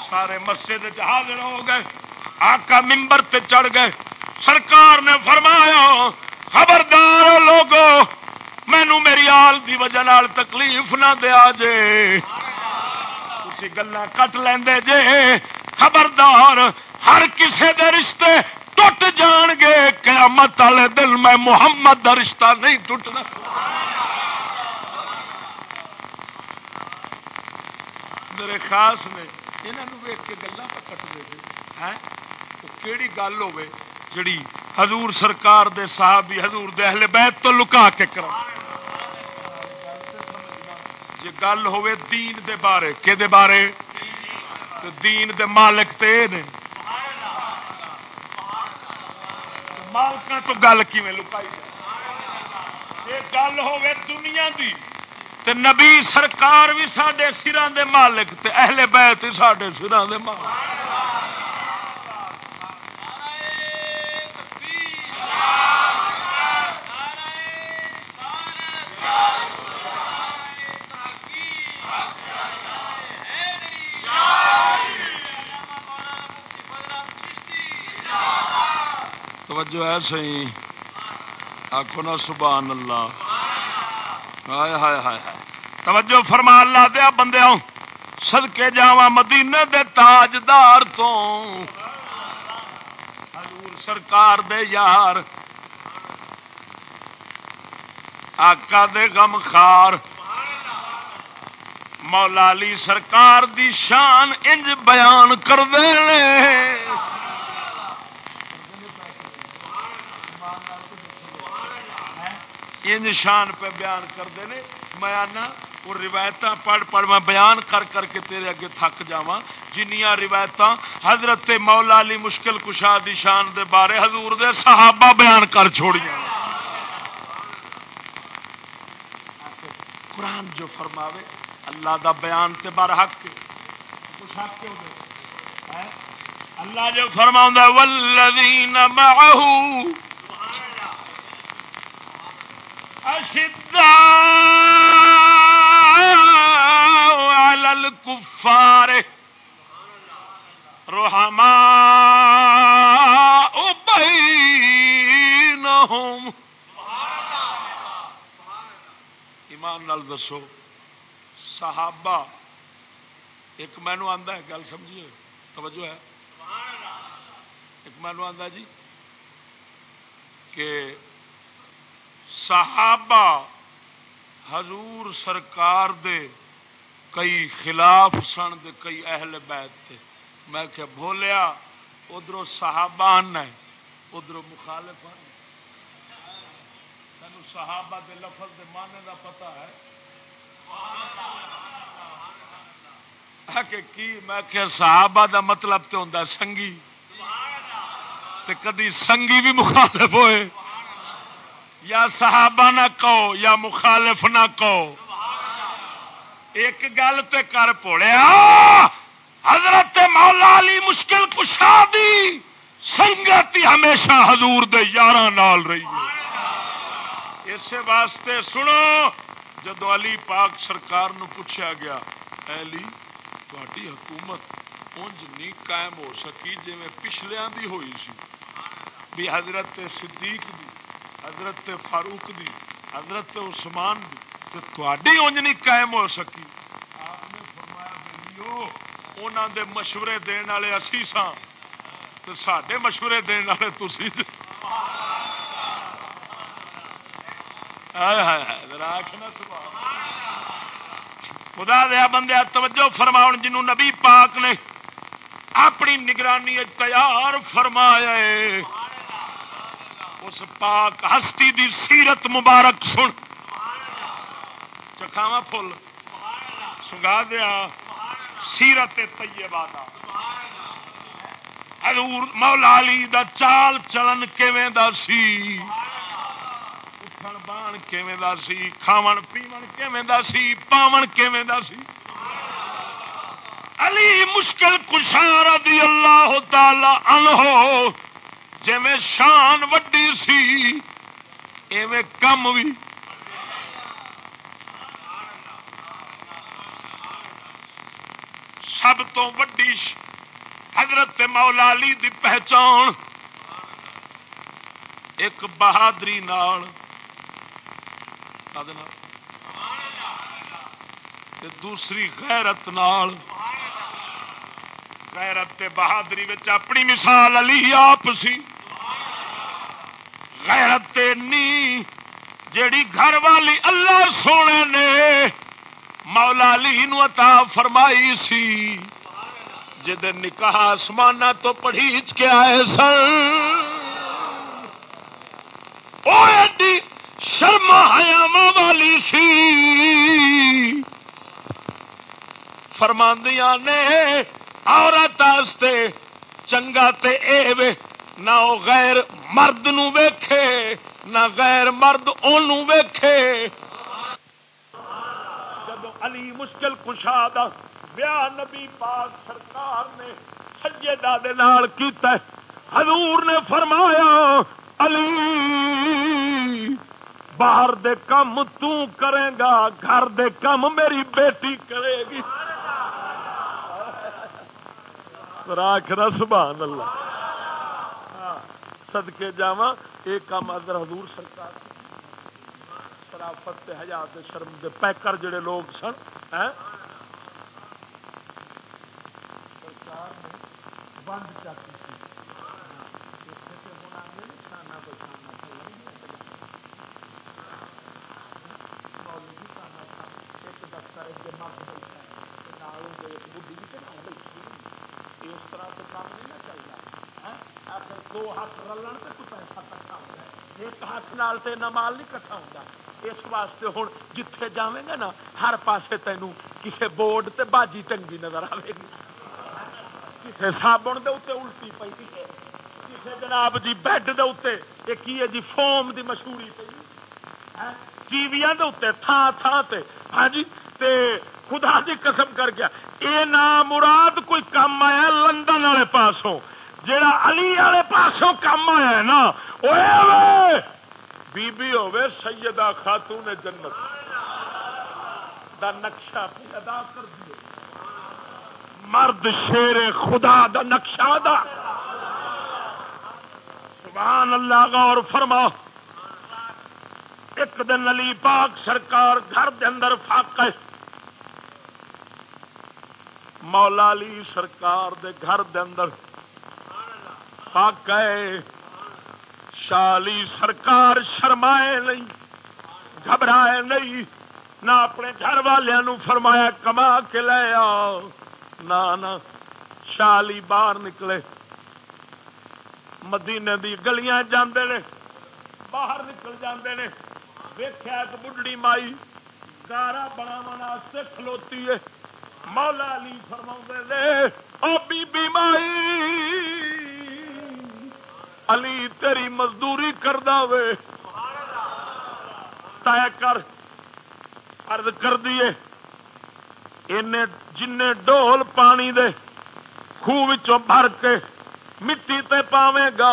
سارے مسجد حاضر ہو گئے آقا ممبر تے چڑھ گئے سرکار نے فرمایا خبردار لوگو مینو میری آل دی وجہ نال تکلیف نہ دیا جے تھی گلا کٹ لیندے جے۔ خبردار، ہر کسے دے رشتے ٹوٹ جان گے۔ قیامت والے دل میں محمد دا رشتہ نہیں ٹوٹنا۔ میرے خاص نے یہاں ویک کے گلا کٹتے تھے ہاں؟ کہڑی گل ہوے جڑی حضور سرکار دے صحابی، حضور دے اہل بیت تو لکا کے کرا۔ جی گل ہوے دین دے بارے۔ کہ دے بارے؟ تو دین دے مالک تے نے مالک تو گل کی لکائی یہ گل ہوے دنیا دی۔ تے نبی سرکار بھی سڈے سران دے مالک تے اہل بیت سڈے سران دے مالک۔ توجہ ہے سی آخو نا سبحان اللہ۔ ہائے ہائے ہائے ہائے۔ توجہ فرما اللہ دیا بندے سدکے جا مدینے دے تاجدار تو۔ حضور سرکار دے یار۔ آقا دے غم خار۔ مولا علی سرکار دی شان انج بیان کر دے انج شان پہ بیان کرتے ہیں میں آنا، وہ روایت پڑھ پڑھ میں بیان کر کر کے تیرے اگے تھک جا جنیا روایت حضرت مولا علی مشکل کشا دی شان دے بارے حضور دے صحابہ بیان کر چھوڑیا قرآن جو فرماوے، اللہ دا بیان تے بار حق کچھ حق کیوں دے؟ اللہ جو فرما والذین معہو على الكفار. رحماء بينهم. ایمان نال دسو. صحابہ، ایک مینو آتا ہے، گل سمجھیے، توجہ ہے۔ ایک مینو آتا جی کہ صحابہ حضور سرکار دے کئی خلاف سن دے، کئی اہل بیت تھے میں کہ بولیا ادھر صحابان ہے ادھر مخالف تین صحابہ دے لفظ دے معنی دا پتا ہے۔ کہ کی؟ میں کہ صحابہ دا مطلب تو ہوں سنگھی کدی سنگھی بھی مخالف ہوئے۔ یا صحابہ نہ کہو یا مخالف نہ کہو۔ ایک گل تے کر پوڑیا۔ حضرت مولا علی مشکل کشا دی سنگت ہمیشہ حضور دے یار نال رہی ہے۔ اس واسطے سنو، جدو علی پاک سرکار نو پوچھا گیا علی تاری حکومت انج نہیں قائم ہو سکی جی پچھلیا دی ہوئی سی؟ بھی حضرت صدیق دی۔ حضرت فاروق دی، حضرت عثمان دی تھی انج نہیں قائم ہو سکی۔ آپ نے فرمایا انہوں دے مشورے دن والے اسی سا تو سڈے مشورے دن والے تھی خدا دیا بندے، توجہ فرماؤ جنوں نبی پاک نے اپنی نگرانی تیار فرمایا اس پاک ہستی دی سیرت مبارک سن۔ چکھاوا فل سگا دیا۔ سیرت طیبہ دا۔ حضور مولا علی دا چال چلن کیویں دا سی؟ اٹھن بان کیویں دا سی؟ کھاون پیون کیویں دا سی؟ پاون کیویں دا سی؟ علی مشکل کشار رضی اللہ تعالی عنہ جی شان وڈی سی، ایویں کم بھی سب تو وڈی حضرت مولا علی دی پہچان۔ ایک بہادری نال۔ دوسری غیرت نال۔ غیرت بہادری اپنی مثال علی آپ سی۔ غیرت نی جیڑی گھر والی اللہ سونے نے مولا علی نو عطا فرمائی سی۔ جد نکاح آسمان تو پڑھیچ کے آئے سن۔ شرما حیام والی سی۔ فرماندیاں نے عورت چنگا تے اے وے نہ غیر مرد نو ویکھے، نہ غیر مرد اونوں ویکھے۔ جب علی مشکل کشا دا نبی پاک سرکار نے سجدہ دے نال کیتا ہے، حضور نے فرمایا، علی، باہر دے کم تو کرے گا، گھر دے کم میری بیٹی کرے گی۔ راکھنا سبحان اللہ۔ سدکے جا یہ کام ادر حضور سرکار شرافت حیات شرم دے پیکر جڑے لوگ سن سرکار نے بند چاہتی جی، اس طرح سے کام نہیں نہ چلتا۔ ہاں؟ آخر دو ہاتھ رلن تو پیسہ کٹھا ہوتا ہے ایک ہاتھ نال تے نہ مال نہیں کٹھا ہوتا اس واسطے ہوں جتھے جاویں گا نا، ہر پاسے تینوں کسے بورڈ تے باجی چنگی نظر آئے گی۔ کسے صابن دے اتنے الٹی پی کسے جناب جی بیڈ دے اتنے یہ کی ہے جی فوم دی مشہوری پی ٹیویا تھان تھان تے ہاں جی تے خدا دی قسم کر گیا یہ نام مراد کوئی کام آیا لندن والے پاسوں؟ جہا علی والے پاسوں کام آیا نا؟ بی بی ہوے سیدہ خاتون جنت۔ دا نقشہ ادا کر دیے مرد شیر خدا دا نقشہ دا سبحان اللہ، غور فرما۔ ایک دن علی پاک سرکار گھر دے اندر فاقہ مولا علی سرکار دے گھر دے اندر۔ شالی سرکار شرمائے نہیں، گھبرائے نہیں۔ نہ اپنے گھر والوں فرمایا کما کے لے آؤ، نہ شالی باہر نکلے۔ مدینے دی گلیاں جاندے نے، باہر نکل جاندے نے۔ ویخیا ایک بڑھڑی مائی، گارا بنا کھلوتی ہے۔ مولا علی فرما دے بی بیمائی علی تیری مزدوری کر دے طے کر ارد کر دیے جن ڈول پانی دے خوہ بھر کے مٹی تے پاوے گا۔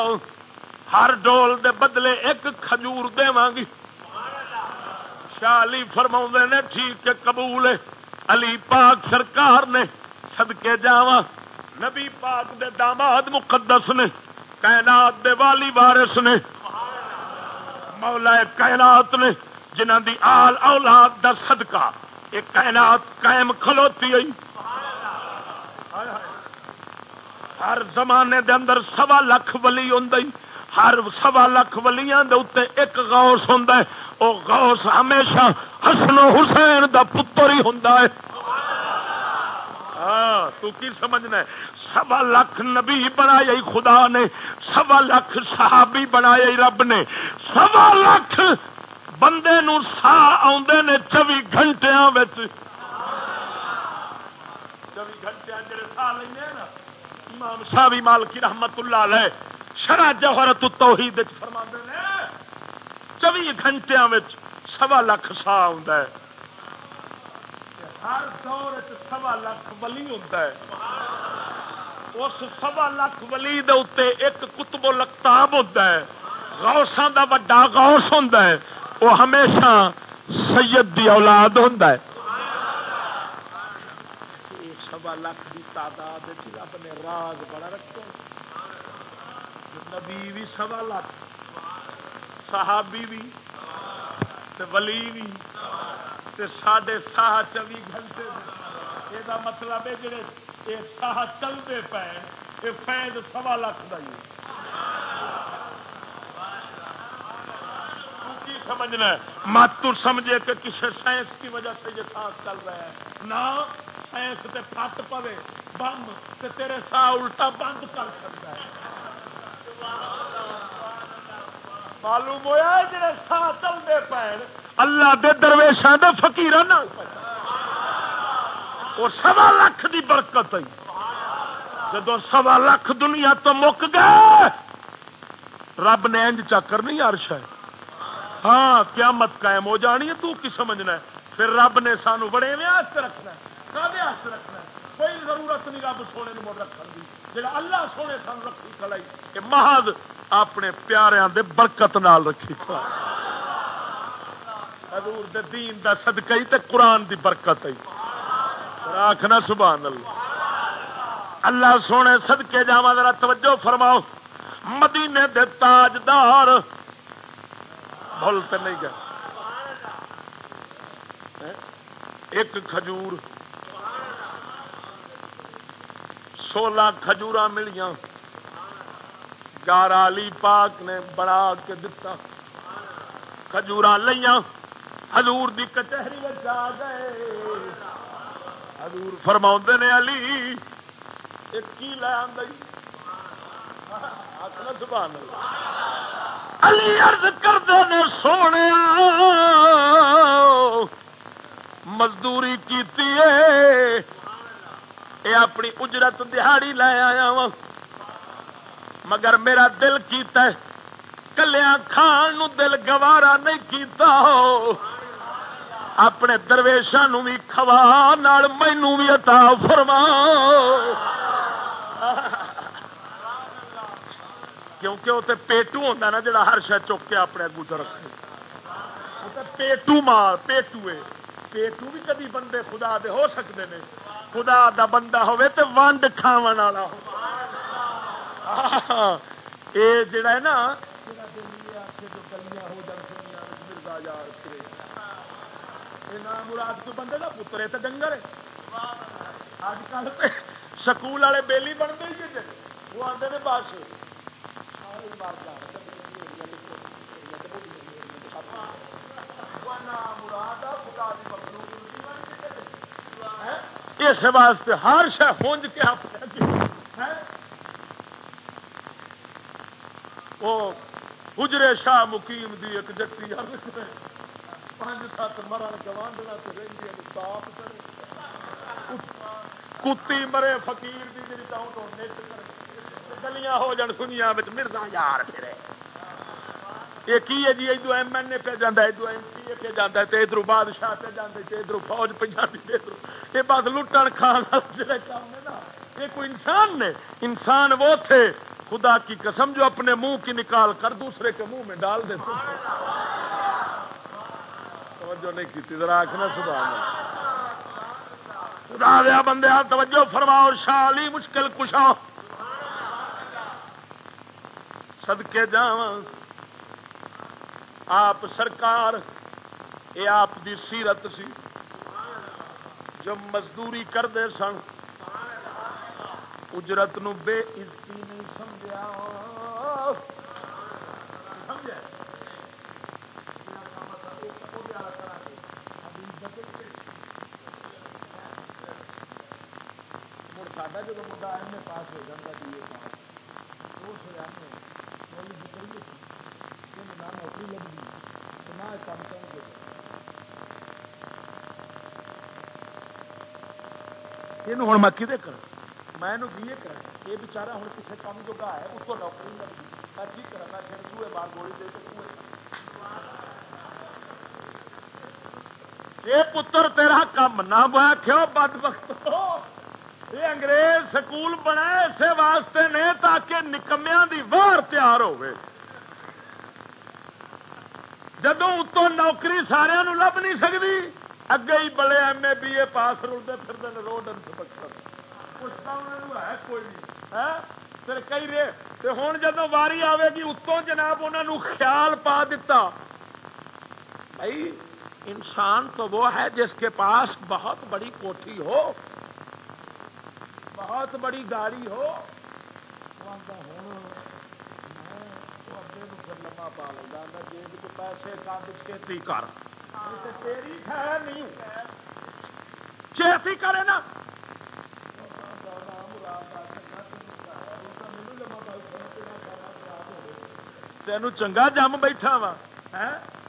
ہر ڈول دے بدلے ایک کھجور دے گی شالی فرما نے، ٹھیک قبول ہے۔ علی پاک سرکار نے سدکے جاوا نبی پاک دے داماد مقدس نے، کائنات دے والی وارس نے، مولا کائنات نے جنہ دی آل اولاد دا صدقہ ایک کائنات قائم کھلوتی ہوئی۔ ہر زمانے دے اندر سوا لکھ ولی ہوں ہر سوا لکھ ولیاں دے اتنے ایک غوث ہوں وہ غوث ہمیشہ حسن و حسین دا پتر ہی ہوں ہاں تو کی سمجھنا ہے؟ سوا لکھ نبی بنایا خدا نے، سوا لکھ صحابی بنایا رب نے۔ سوا لکھ بندے نو سا آدھے نے چوبی گھنٹیا چوبی گھنٹے جڑے سا لیں نا، امام شاہی مالکی رحمت اللہ علیہ۔ شرا جوہرت توحید فرما چوبی گھنٹیا سوا لکھ سا آ ہر دور سوا لکھ ولی ہوتا ہے۔ اس سوا لکھ ولی دے اتنے ایک کتب لکتاب ہوتا ہے۔ غوثاں دا وڈا غوث ہوتا ہے۔ وہ ہمیشہ سید دی اولاد ہوتا ہے۔ سوا لکھ کی تعداد رب نے راز بڑا رکھا نبی بھی سوا لکھ صحابی بھی ولی بھی ساڈے ساہ چوبی گھنٹے یہ مطلب ہے جڑے یہ ساہ چلتے پے یہ فیض سوا لکھ کا سمجھنا مت سمجھے کہ کسی سائنس کی وجہ سے یہ سانس چل رہا ہے۔ نہ، سائنس تے پٹ پوے، بم، تے تیرے سا الٹا بند کر سکتا ہے۔ معلوم ہوا جڑے سا چلتے پے اللہ دے درویشان دے فکیر وہ سوا لکھ دی برکت آئی جب سوا لکھ دنیا تو مک گئے، رب نے انج چکر نہیں ارش ہے۔ ہاں قیامت قائم ہو جانی ہے، تو کی سمجھنا ہے؟ پھر رب نے سانو بڑے ویاس رکھنا ہے۔ رکھنا ہے؟ کوئی ضرورت نہیں رب سونے مڑ رکھنے کی جا اللہ سونے سان رکھی کلائی یہ محض اپنے پیاریاں دے برکت نال رکھی کلائی حضور دے دین دا صدقہ تے قرآن دی برکت ہی۔ آخنا سبحان اللہ۔ اللہ سونے صدقے جاوا ذرا توجہ فرماؤ۔ مدینے دے تاجدار۔ بھولتے نہیں گئے۔ ایک کھجور سولہ کھجور ملیاں گارا علی پاک نے بنا کے دتا۔ کھجور لیا حضور دی کچہری آ گئے۔ حضور فرما نے علی کی لے سبحان جی؟ علی ارد کرتے نے، سونے، مزدوری کی اپنی اجرت دہاڑی لے آیا وا مگر میرا دل کیتا کلیا کھان دل گوارا نہیں کیتا۔ ہو اپنے درویشان بھی کھوا مینو بھی اتا فرما۔ کیونکہ وہ پیٹو ہوتا نا، جڑا ہر شہ چک کے اپنے اگو چ رکھے۔ پیٹو مار پیٹو پیٹو بھی کدی بندے خدا دے ہو سکتے ہیں خدا دا بندہ ہوے تو ونڈ کھا والا ہو۔ یہ جڑا ہے نا۔ مراد کو بندے کا پتر ہے تو ڈنگر ہے۔ اج کل سکول والے بےلی بنتے ہی وہ آتے ہیں بس۔ اس واسطے ہر شہ ہونج کے وہ گجرے شاہ مقیم دی ایک جتی پانچ سات مرن گوانڈنا کتی مرے فقیر دی جی تو نیٹ گلیاں ہو جان سنیا مرزا یار پھر یہ کی ہے جی؟ ادو ایم این اے پہ جانا ادو ایم ادھر بادشاہ پہ جانے ادھر فوج پہ جاتی ادھر یہ بس لٹن کھان جڑے کام ہے نا یہ کوئی انسان نے انسان وہ تھے خدا کی قسم جو اپنے منہ کی نکال کر دوسرے کے منہ میں ڈال دیتے توجہ نہیں کی ذرا آخنا سبحان خدا دیا بندے توجہ فرماؤ شالی مشکل کشا سدکے جا آپ سرکار یہ آپ دی سیرت سی جو مزدوری کرتے سن اجرت نو بے عزتی نہیں سمجھا جب مدعا ایم اے پاس ہو جاتا بی اے پاس اس نہ نوکری لگتی نہ کام کریں گے یہ ہوں میں کھے کر میں بی اے کر یہ بچارا ہوں کسی کام جو ہے اس کو نوکری میں کی کرا میں پھر چوہے بار گولی دے کے یہ پتر تیرا کم نہ بہ بد وقت یہ انگریز سکول بنا اسے واسطے نے تاکہ نکمیا دی وار تیار ہو جدو اتوں نوکری سارا لب نہیں سکتی اگے ہی بڑے ایم اے بی اے پاس رلتے پھر روڈ انسپیکٹر پوچھتا ہے کوئی نہیں پھر کئی رے ہوں جدو واری آئے گی اتوں جناب انہوں خیال پا دیتا بھائی انسان تو وہ ہے جس کے پاس بہت بڑی کوٹھی ہو بہت بڑی گاڑی ہو لما پا لگا جیب پیسے کا چیتی کر چیتی کرے نا۔ تینوں چنگا جم بیٹھا وا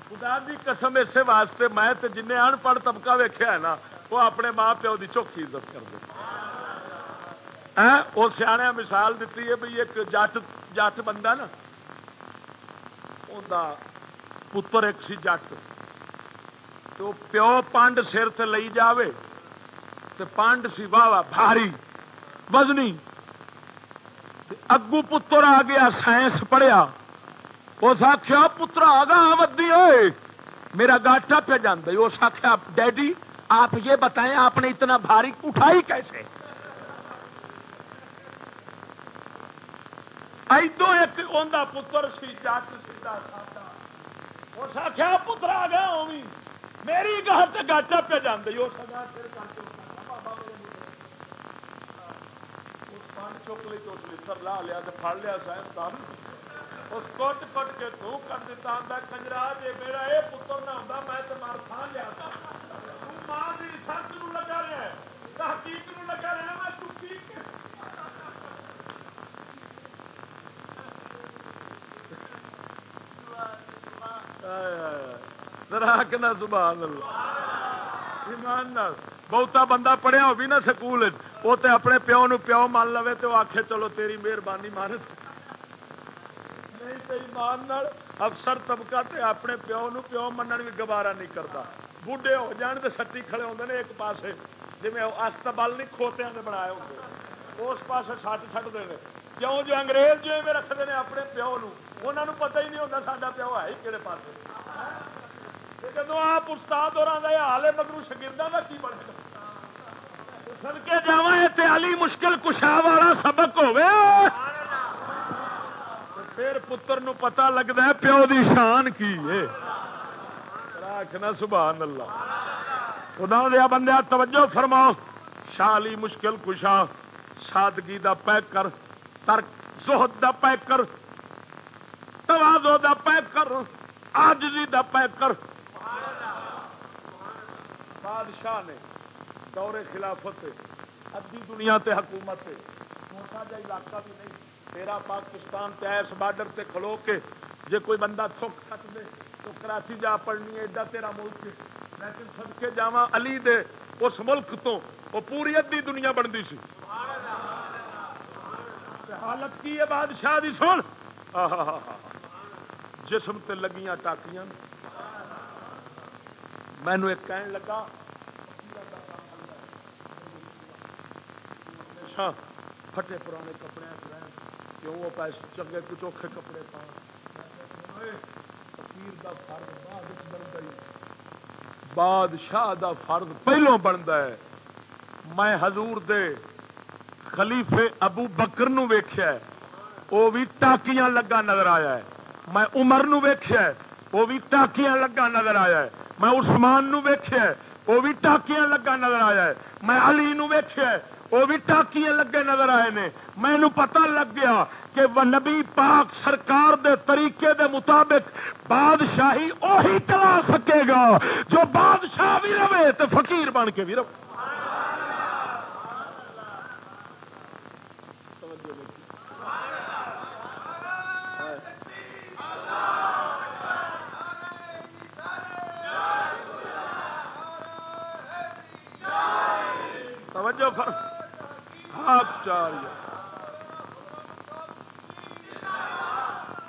خدا دی قسم اسے واسطے میں جن ان پڑھ طبقہ ویخیا ہے نا، وہ اپنے ماں پیو کی چوکھی عزت کر دے۔ وہ سیا مثال دیتی ہے بھائی ایک جٹ جٹ بندہ نا پتر ایک سی جٹ۔ تو پیو پانڈ سر سے لئی جاوے تو پانڈ سی واہ بھاری وزنی اگو پتر آ گیا، سائنس پڑھیا۔ اس آخیا پترا آگا ودی ہوئے میرا گاٹا پہ جانا اس آخیا ڈیڈی، آپ یہ بتائیں، آپ نے اتنا بھاری اٹھائی کیسے؟ ایدو ایک پتر سی جٹ سیدا سادا اس آخیا پتر آ گیا میری گاہ سے گاٹا پہ جانا اس چک لی چوٹ لی سر لا لیا پڑ لیا سائنس اس کٹ کٹ کے تو کر دیتا آتا کنجرا جی میرا یہ پتر نہ ہوتا میں تو مار کھا لیا۔ ماں کی سچ نو لگا رہا ہے، تحقیق نو لگا رہا میں چکی راکنا سبحان اللہ۔ ایمان نہ۔ بہتا بندہ پڑھیا ہو بھی نا سکول وہ اپنے پیو نو پیو مان لو تو آخے چلو تیری مہربانی مانت ایمان افسر طبقہ تے اپنے پیو نو پیو منن بھی گوارا نہیں کرتا بوڈے ہو جان تو سٹی کھڑے ہوتے ہیں ایک پاسے۔ جی استبل نہیں کھوتیا نے بنایا ہوتے اس پاس سٹ چڑھتے ہیں کیوں جو انگریز جو رکھتے ہیں اپنے پیو نو انہوں پتہ ہی نہیں ہوتا سا پیو ہے ہی کہڑے پاس جب آپ استاد اور حال ہے مگر شگردوں کا کی بنے سڑکے جا علی مشکل کشا والا سبق ہوئے پھر پتر نو پتا لگتا ہے پیو دی شان کی آخنا سبحان اللہ۔ خدا دیا بندہ توجہ فرماؤ۔ شالی مشکل کشا سادگی دا پیک کر، ترک زہد دا پیک کر توازو دا پیک کر آجزی دا پیک کر۔ بادشاہ نے دورے خلافت ادھی دنیا تے حکومت چھوٹا جا علاقہ بھی نہیں، تیرا پاکستان تے ایس بارڈر سے کھلو کے جے کوئی بندہ تھک سک دے تو کراچی جا پڑنی ہے، ایڈا تیرا ملک لیکن سد کے جا علی دے اس ملک تو وہ پوری ادی دنیا بنتی سی۔ حالت کی ہے بادشاہ دی؟ سن۔ آہا۔ جسم تے لگیاں ٹاکیاں۔ مینو ایک کہن لگا۔ اچھا، پھٹے پرانے کپڑے کیوں وہ پیسے چنگے چوکھے کپڑے پا بادشاہ دا فرض پہلو بنتا ہے۔ میں حضور دے خلیفے ابو بکر نو ویخیا وہ بھی ٹاکیاں لگا نظر آیا ہے۔ میں عمر نو ویخیا وہ بھی ٹاکیاں لگا نظر آیا ہے۔ میں عثمان نو ویخیا وہ بھی ٹاکیاں لگا نظر آیا ہے۔ میں علی نو ویخیا وہ بھی ٹاکیاں لگے نظر آئے نے۔ مینو پتا لگ گیا کہ نبی پاک سرکار دے طریقے دے مطابق بادشاہی اوہی چلا سکے گا، جو بادشاہ بھی رہے تو فقیر بن کے بھی رہے۔ توجہ فر چار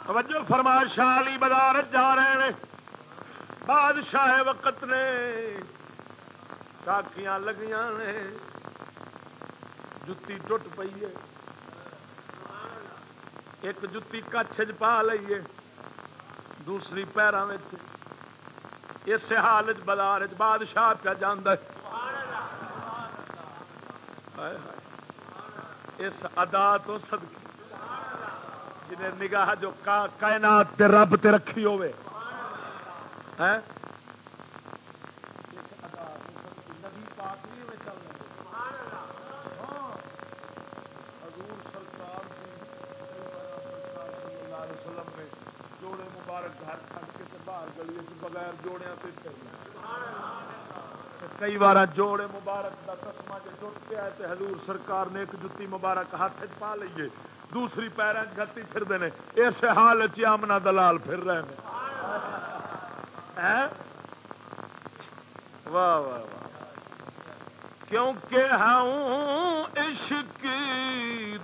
توجہ فرما، شالی بازار جا رہے ہیں۔ بادشاہ وقت نے ٹاکیاں لگیاں نے۔ جتی ٹوٹ پی ہے۔ ایک جتی کچھ پا لیے دوسری پیروں اس حال بازار بادشاہ پہ جانا ہے۔ اس ادا تو سدکی جنہیں نگاہ جو کائنات تے رب تے رکھی ہوئے۔ ہاں؟ ہاں۔ جوڑے مبارک گھر کھڑ کے باہر گلی بغیر جوڑیا کئی بار جوڑے مبارک کا تسما جی ٹوٹ گیا تو حضور سرکار نے ایک جتی مبارک ہاتھ پا لیے دوسری پیروں گتی پھرتے ہیں اس حال چمنا دلال پھر رہے ہیں۔ واہ واہ واہ۔ کیونکہ ہوں عشق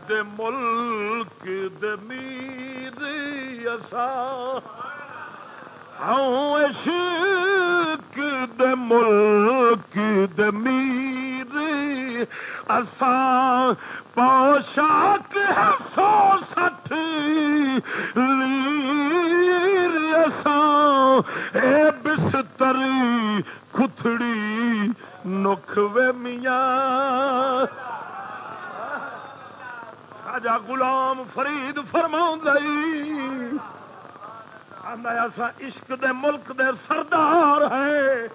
دے ملک دے میر اسا ہوں عشق ملک دے ملک دے میر۔ اسا پوشاک ہے سو سٹھ لیر۔ اسا اے بستری کھتڑی نخوے میاں۔ راجا غلام فرید ایسا عشق دے ملک دے سردار ہے۔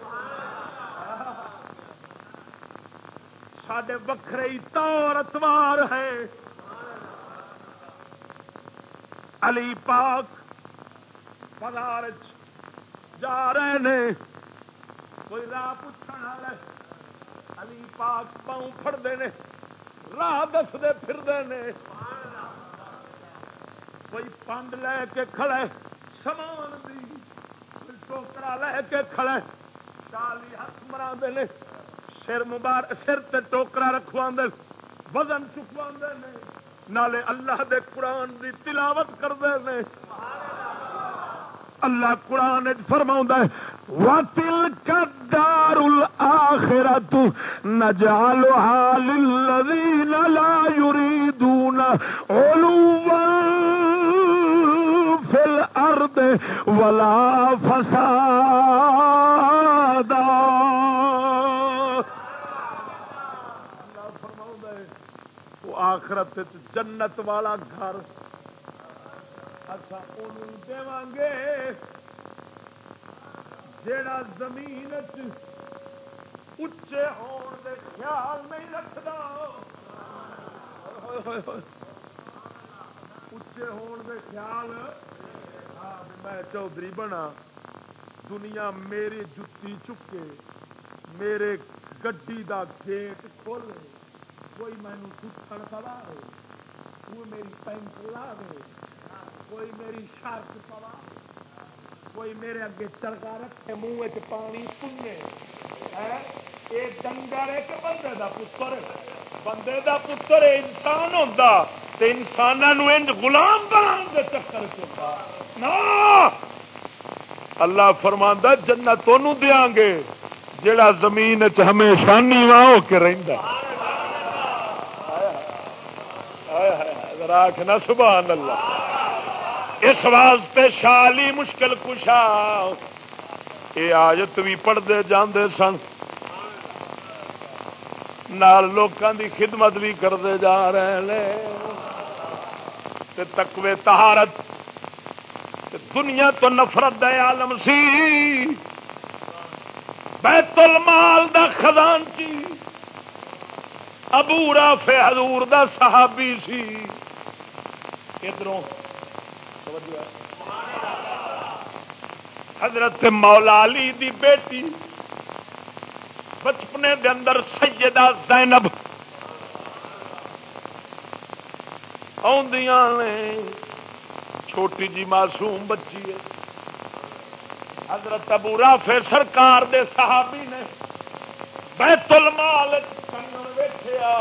سڈے وکھرے طور اتوار ہے۔ علی پاک بازار جا رہے نے۔ کوئی راہ پوچھنے والے علی پاک پاؤں فردے نے، راہ دستے پھرتے نے۔ کوئی پنڈ لے کے کھڑے سامان دی ٹوکرا لے کے کھڑے چالی ہاتھ مرا نے سر مبار سر تے ٹوکرا رکھوا وزن چکوا نالے اللہ دے قرآن دی تلاوت کرتے ہیں اللہ قرآن فرما ہے وتل کدار الآخرت نجعلها للذين لا يريدون علوا في الأرض ولا فسادا آخرت جنت والا گھر. اچھا دے گے. جیڑا زمین اچے ہون دے خیال نہیں رکھتا اچے ہون دے خیال ہاں، میں چودھری بنا۔ دنیا میری جتی چکے۔ میرے گڈی دا گیٹ کھولے۔ کوئی مینو سکھن پوا کوئی میری پینٹ لا دے کوئی میری شرط پوا کوئی میرے اگے چڑکا رکھے، منہ پانی پنے یہ ڈنگر ایک بندے دا پتر۔ بندے دا پتر انسان ہوتا انسانوں غلام بنان دے چکر چکا اللہ فرما جنت دیا گے جڑا زمین ہمیشہ نیوا ہو کے رہتا راکھنا سبحان اللہ۔ اس واسطے شالی مشکل کشا۔ یہ آجت بھی پڑھتے جاندے سن۔ نال لوکاں دی خدمت بھی کرتے جا رہے ہیں۔ تکوے تہارت دنیا تو نفرت دے عالم سی۔ بیت المال دا خزان سی ابو رافع حضور دا صحابی سی۔ ادھروں۔ حضرت مولا علی دی بیٹی۔ بچپنے دے اندر سیدہ زینب۔ نے چھوٹی جی معصوم بچی ہے۔ حضرت ابو رافے سرکار دے صحابی نے بیت المال ویٹیا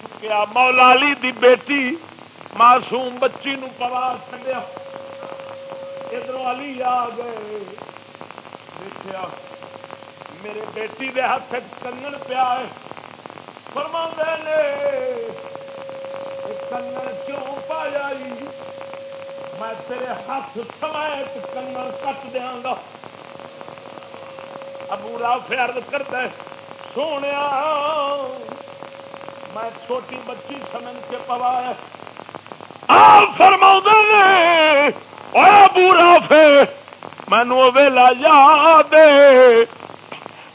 چکیا۔ مولا علی دی بیٹی معصوم بچی نو پوا چڑیا ادھر علی آ گئے۔ دیکھا میرے بیٹی دے ہاتھ کنگن پیا فرما نے کنگن کیوں پایا میں تیرے ہاتھ سمیت کنگن کٹ دیا گا۔ ابو رافع عرض کرتا ہے سونے میں چھوٹی بچی سمجھ کے پوایا فرما نے ابو رافع مینو ویلا یاد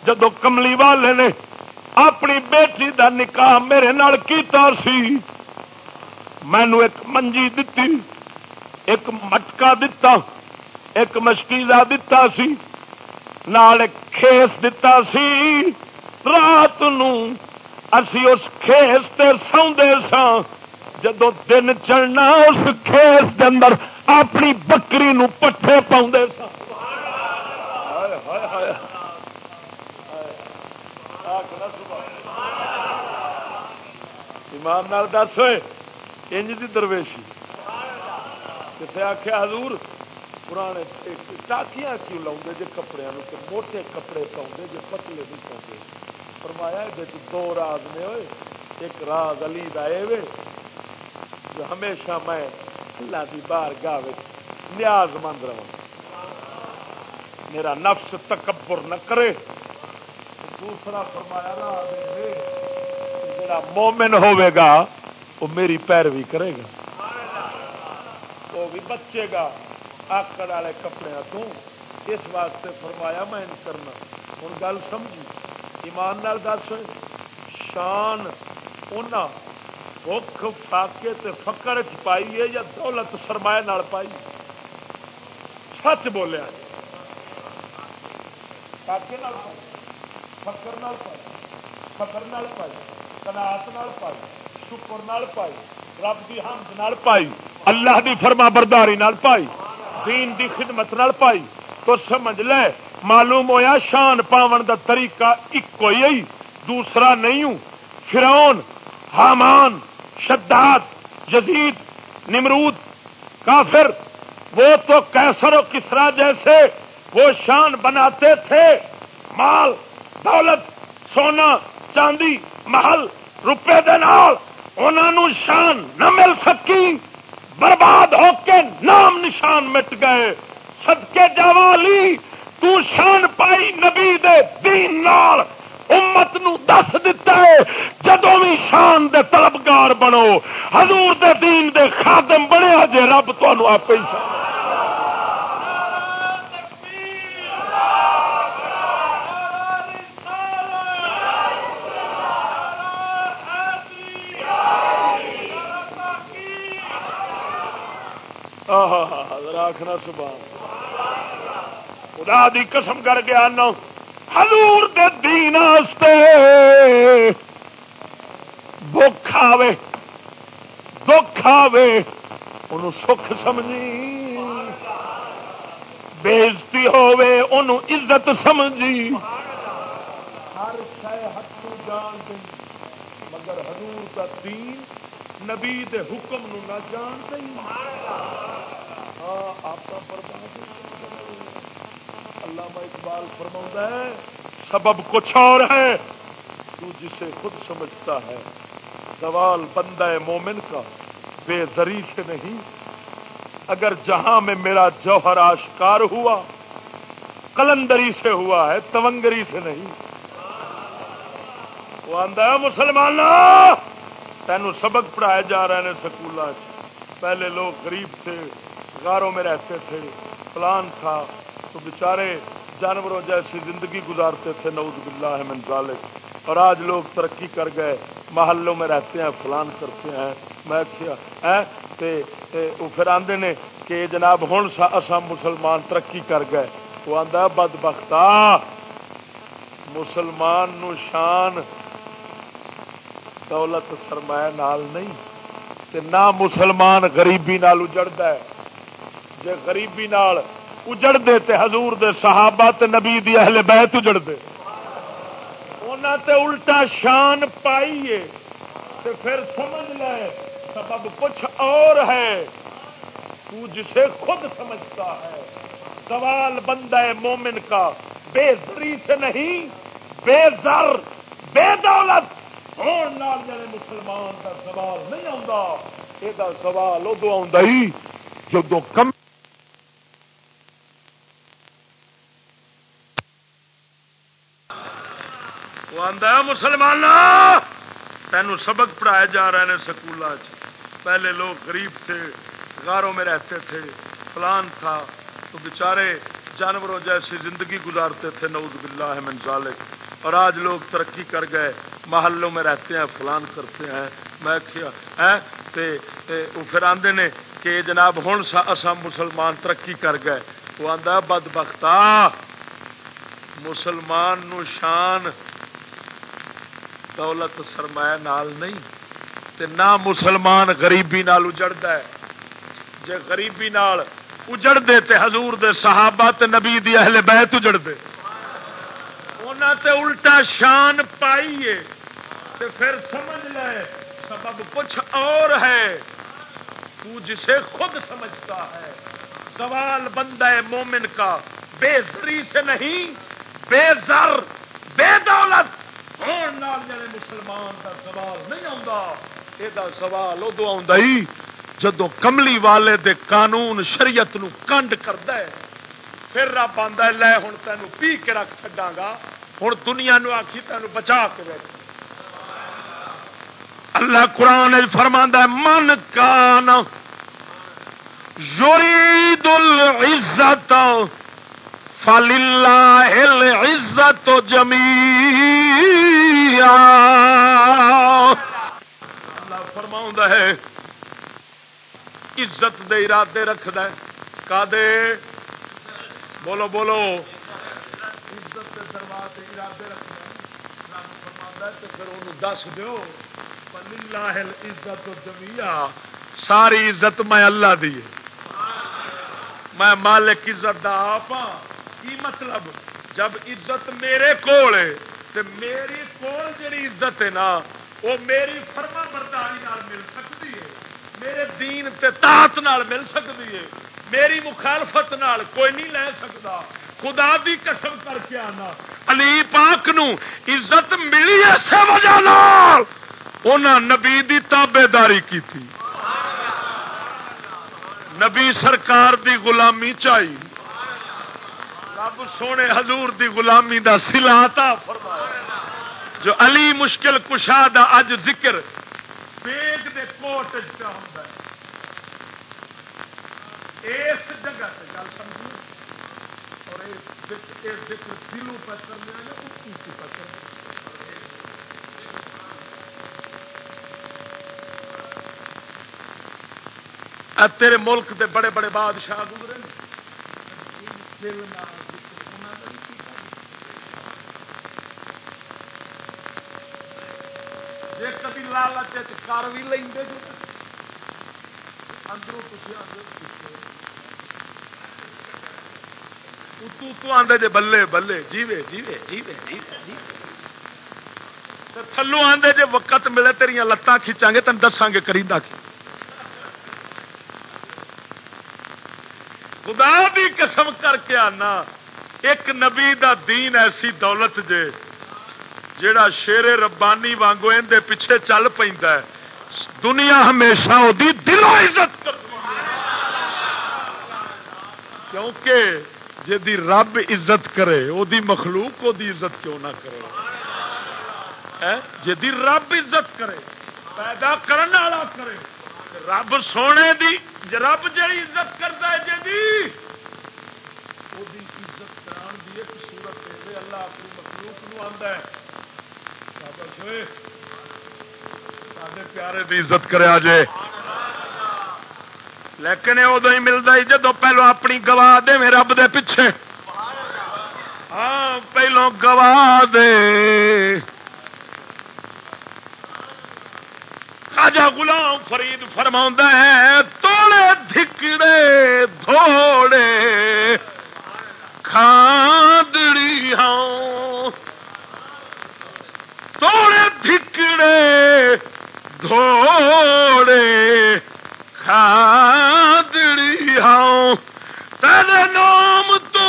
جدو کملی والے نے اپنی بیٹی دا نکاح میرے نال کیتا سی مینو ایک منجی دتی، ایک مٹکا دتا، ایک مشکیزہ دتا سی، نال کھیس دتا سی۔ رات نو اسی اس کھیس تے سوندے سا جدو دن چڑھنا اس کھیس دے اندر اپنی بکری نو پٹھے پاؤں سا ایمان نال دس ہوئے۔ انج دی درویشی۔ کسی آخیا حضور، پرانے ٹاکیاں کیوں لاؤ جی کپڑے موٹے کپڑے پاؤں جی پتلے نہیں پاؤں فرمایا دو راز نے ہوئے ایک راز علی دے جو ہمیشہ میں اللہ کی بار گاہ نیاز مند رہا میرا نفس تکبر نہ کرے۔ دوسرا فرمایا جا مومن ہوے گا وہ میری پیروی کرے گا۔ وہ بھی بچے گا۔ آکڑ والے کپڑے تو اس واسطے فرمایا میں کرنا۔ ہوں گل سمجھی۔ ایمان نال دس شان بخ فاقے تے فکر چ پائی ہے یا دولت سرمایہ نال پائی سچ بولیا فاقے نال پائی۔ فکر نال پائی۔ فکر نال پائی۔ کناٹ پائی، شکر پائی، رب کی حمد پائی، اللہ دی فرما برداری پائی، دین دی خدمت پائی۔ تو سمجھ لے، معلوم ہویا شان پاون دا طریقہ ایک ہی دوسرا نہیں ہوں۔ فرعون، حامان، شداد، یزید، نمرود، کافر، وہ تو کیسر و کسرا جیسے وہ شان بناتے تھے۔ مال، دولت، سونا چاندی محل روپے انہوں شان نہ مل سکی، برباد ہو کے نام نشان مٹ گئے۔ سدکے جوالی تو شان پائی نبی دے دین نال۔ امت نو دس دتا ہے جدو بھی شان دے طلبگار بنو، حضور دے دین دے خادم بنے جے رب تمہوں آپ ہی آخنا سبحان خدا دی قسم کر کے آنا۔ حضور دے دین بخ آوے۔ دکھ آوے۔ ان سکھ سمجھی۔ بےزتی ہوے ان عزت سمجھی۔ ہر شہ ہاتھ جان گئی مگر حضور کا دین نبی دے حکم نو نہ جان گئی ہاں آپ برباد علامہ اقبال فرما ہے، سبب کچھ اور ہے۔ تو جسے خود سمجھتا ہے سوال بندہ مومن کا بے زری سے نہیں۔ اگر جہاں میں میرا جوہر آشکار ہوا کلندری سے ہوا ہے، تونگری سے نہیں۔ وہ آدھا مسلمان تینوں سبق پڑھائے جا رہے ہیں سکول پہلے لوگ غریب تھے۔ غاروں میں رہتے تھے، پلان تھا، تو بیچارے جانوروں جیسی زندگی گزارتے تھے، نعوذ باللہ من ذالک۔ اور آج لوگ ترقی کر گئے، محلوں میں رہتے ہیں، فلان کرتے ہیں، میں پھر آدھے نے کہ جناب ہوں اصا مسلمان ترقی کر گئے۔ وہ آدھا بد بختا مسلمان نو شان دولت سرمایہ نال نہیں، تے نہ مسلمان غریبی نال اجڑتا ہے۔ جے غریبی نال اجڑ دے تے حضور دے صحابہ تے نبی دی اہل بیت اجڑ دے تے الٹا شان پائیے تو پھر سمجھ لے، سبب کچھ اور ہے۔ تو جسے خود سمجھتا ہے سوال بندہ ہے مومن کا۔ بے زری سے نہیں، بے زر، بے دولت۔ جڑے مسلمان کا سوال نہیں آتا یہ سوال ادو آئی جدو کم مسلمان تینوں سبق پڑھائے جا رہے ہیں سکول پہلے لوگ غریب تھے، غاروں میں رہتے تھے، فلان تھا۔ تو بیچارے جانوروں جیسی زندگی گزارتے تھے، نعوذ باللہ من ذالک۔ اور آج لوگ ترقی کر گئے، محلوں میں رہتے ہیں، فلان کرتے ہیں۔ میں وہ پھر آدھے نے کہ جناب ہوں اصا مسلمان ترقی کر گئے۔ وہ آدھا بد بختا مسلمان نو شان دولت سرمایہ نال نہیں، تے نہ مسلمان غریبی نال اجڑتا ہے۔ جے غریبی نال اجڑ دے تے حضور دے صحابہ تے نبی دی اہل بیت اجڑ دے تے الٹا شان پائیے تے پھر سمجھ لے، سبب کچھ اور ہے۔ تو جسے خود سمجھتا ہے سوال بندہ ہے مومن کا۔ بے زری سے نہیں، بے زر، بے دولت۔ جڑے مسلمان کا سوال نہیں آتا یہ سوال ادو آ جدو کملی والے دے قانون شریعت نو کنڈ کرد پھر رب آدھا لے ہوں تین پی کے رکھ چڈا گا۔ ہوں دنیا نو آخی تین بچا کے رکھ اللہ قرآن فرما من کان یرید العزت فل عزت جمی اللہ فرما ہے، عزت دے ارادے رکھد کا دے بولو بولو۔ عزت دے دروازے ارادے رکھ دے رب رکھد فرما پھر انہوں دس دو عزت جمیا ساری عزت میں اللہ دی میں مالک عزت دا آپ ہاں۔ کی مطلب؟ جب عزت میرے کول تو میری کول جی عزت ہے نا، وہ میری فرما برداری مل سکتی ہے۔ میرے دین تے نال مل سکتی ہے۔ میری مخالفت نال کوئی نہیں لے سکتا۔ خدا دی قسم کر کے آنا۔ علی پاک نو عزت ملی ایسے وجہ نال نبی دی تابے داری کی تھی نبی سرکار دی غلامی چاہیے رب سونے حضور دی غلامی دا سلا سلاتا جو علی مشکل کشا دا اج ذکر بیگ دے کوٹ چاہتا ہے۔ اس جگہ سے گل سمجھی اور ذکر دلوں پر کرنے پر تیرے ملک دے بڑے بڑے بادشاہ گزرے جی کبھی لالچ کر بھی لیں اندروں اتو تو آدھے جی بلے بلے جیوے جیوے جیوے جیوے تھلو آدھے جی وقت ملے تیریا لتان کھینچا گے تین دساں گے کری کی خدا بھی قسم کر کے آنا، ایک نبی دا دین ایسی دولت جے، جیڑا شیر ربانی وانگو اندے پیچھے چل پہ دنیا ہمیشہ وہ دلوں عزت کر کیونکہ جی رب عزت کرے وہ مخلوق وہ عزت کیوں نہ کرے؟ جی رب عزت کرے، پیدا کرنے والا کرے۔ رب سونے دی رب جی عزت کرتا ہے جی عزت کران دی ایک صورت دے اللہ اپنی مخلوق نو آتا ہے۔ سارے پیارے دی عزت کرے جے لیکن یہ ادو ہی ملتا ہی جدو پہلو اپنی گواہ دے میں رب دے پیچھے۔ ہاں پہلو گواہ دے۔ خاجا غلام فرید فرما ہے توڑے دھکڑے دھوڑے، کھاندڑی ہوں توڑے دھکڑے گھوڑے کھادڑی ہاؤ تیرے نام تو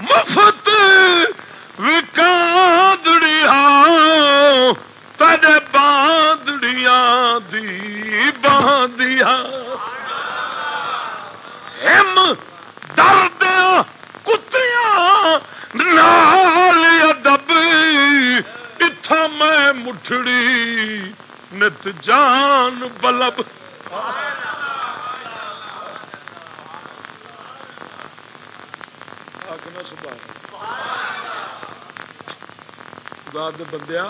مفت وکادڑی ہاؤ تیرے باندڑیاں دی باندیا ہم درد کتیاں نال ادب اتھا میں مٹھڑی نت جان بلب خدا دے بندیا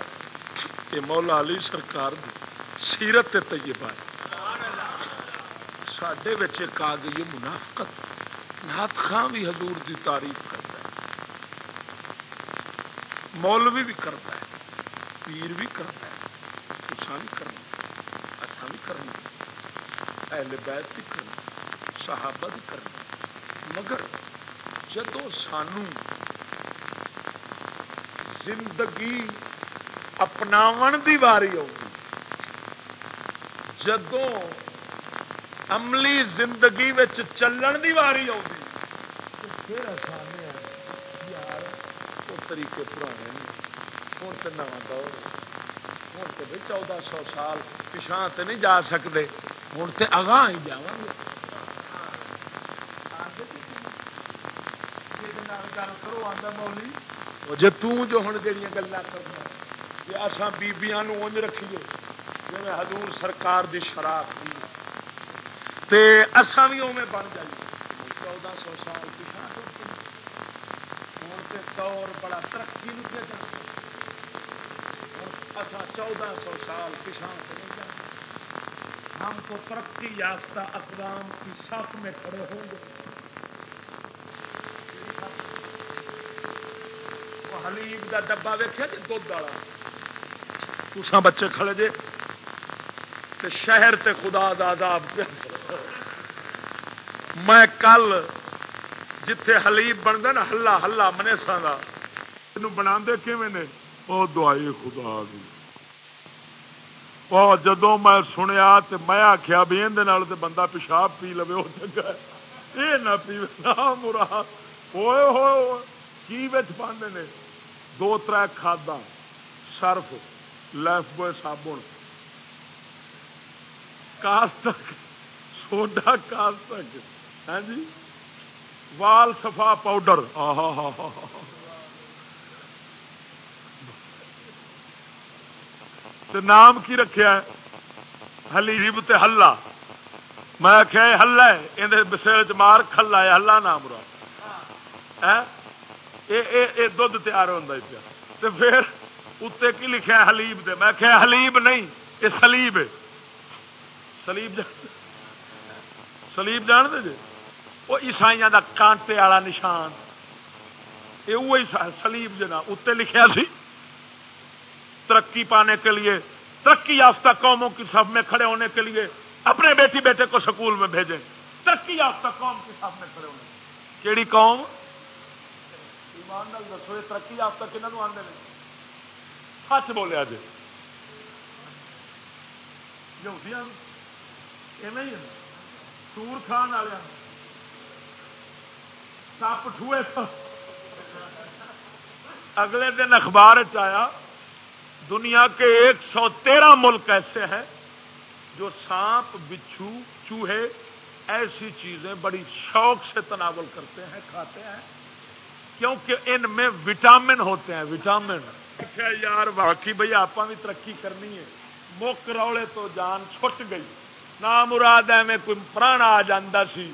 یہ مولا علی سرکار دی سیرت طیبہ سڈے ایک آ گئی منافقت نات خان بھی حضور دی تعریف کرتا ہے۔ مولوی بھی کرتا ہے، پیر بھی کرتا ہے تسا بھی کرنا اچھا بھی کرنا اہل بیت بھی کرنا صحابہ بھی کرنا مگر جدو سانو زندگی اپناو دی واری آؤگی جدوں عملی زندگی چلن دی واری آؤگی پھر آسان یار، وہ طریقے پرانے ہوں تو نواں دور ہوں تو بھی چودہ سو سال پچھا تو نہیں جا سکتے ہوں تو اگاں ہی جا گے گل کرو آدھا مولی جی جو ہوں گلا کرنا کہ اصا بیبیاں اونج رکھیے۔ جی حضور سرکار دی شراب تے اصا بھی اوے بن جائیے۔ چودہ سو سال پچھا ہوں تو دور بڑا ترقی نہیں جا اصا چودہ سو سال پچھا ہم تو ترقی یافتہ اقدام کی صف میں کھڑے ہوں گے۔ حلیب کا ڈبا ویکیا جی دھد والا۔ تسا بچے کھڑے جے۔ تے شہر تے خدا داد میں کل جتھے حلیب بنتا نا، ہلا ہلا منیسا کا بنا نے؟ وہ دعائی خدا دی۔ جدو میں سنیا تو میں آخیا بھی اندر بندہ پیشاب پی لو وہ چنگا یہ نہ پی مراد ہوئے ہوئے، کی پاندے نے؟ دو تر کھادا سرف لائف بوائے صابن۔ کاستک سوڈا کاستک ہاں جی؟ وال سفا پاؤڈر نام کی رکھا حلیب تے ہلا میں آخیا ہلا ہے یہ بسیر چ مار کھلا ہے ہلا نام رہا دھد تیار ہوتا پیا۔ تو پھر اتنے کی لکھا حلیب دے؟ میں کہ حلیب نہیں یہ سلیب ہے۔ سلیب سلیب جان دے جی وہ عیسائی کا کانٹے والا نشان یہ وہی سلیب جنا اتنے لکھا سی ترقی پانے کے لیے ترقی یافتہ قوموں کی سب میں کھڑے ہونے کے لیے اپنے بیٹی بیٹے کو سکول میں بھیجیں ترقی یافتہ قوم کی سب میں کھڑے ہونے کیڑی قوم ایمان دسو یہ ترقی تک کنہوں ہیں سچ بولیا جی سور کھان والے سپ ٹوئے اگلے دن اخبار آیا دنیا کے ایک سو تیرہ ملک ایسے ہیں جو سانپ بچھو چوہے ایسی چیزیں بڑی شوق سے تناول کرتے ہیں کھاتے ہیں کیونکہ ان میں وٹامن ہوتے ہیں وٹامن یار واقعی بھائی آپ بھی ترقی کرنی ہے مک روڑے تو جان چھٹ گئی نہ مراد ایویں کوئی پرانا آ جا سی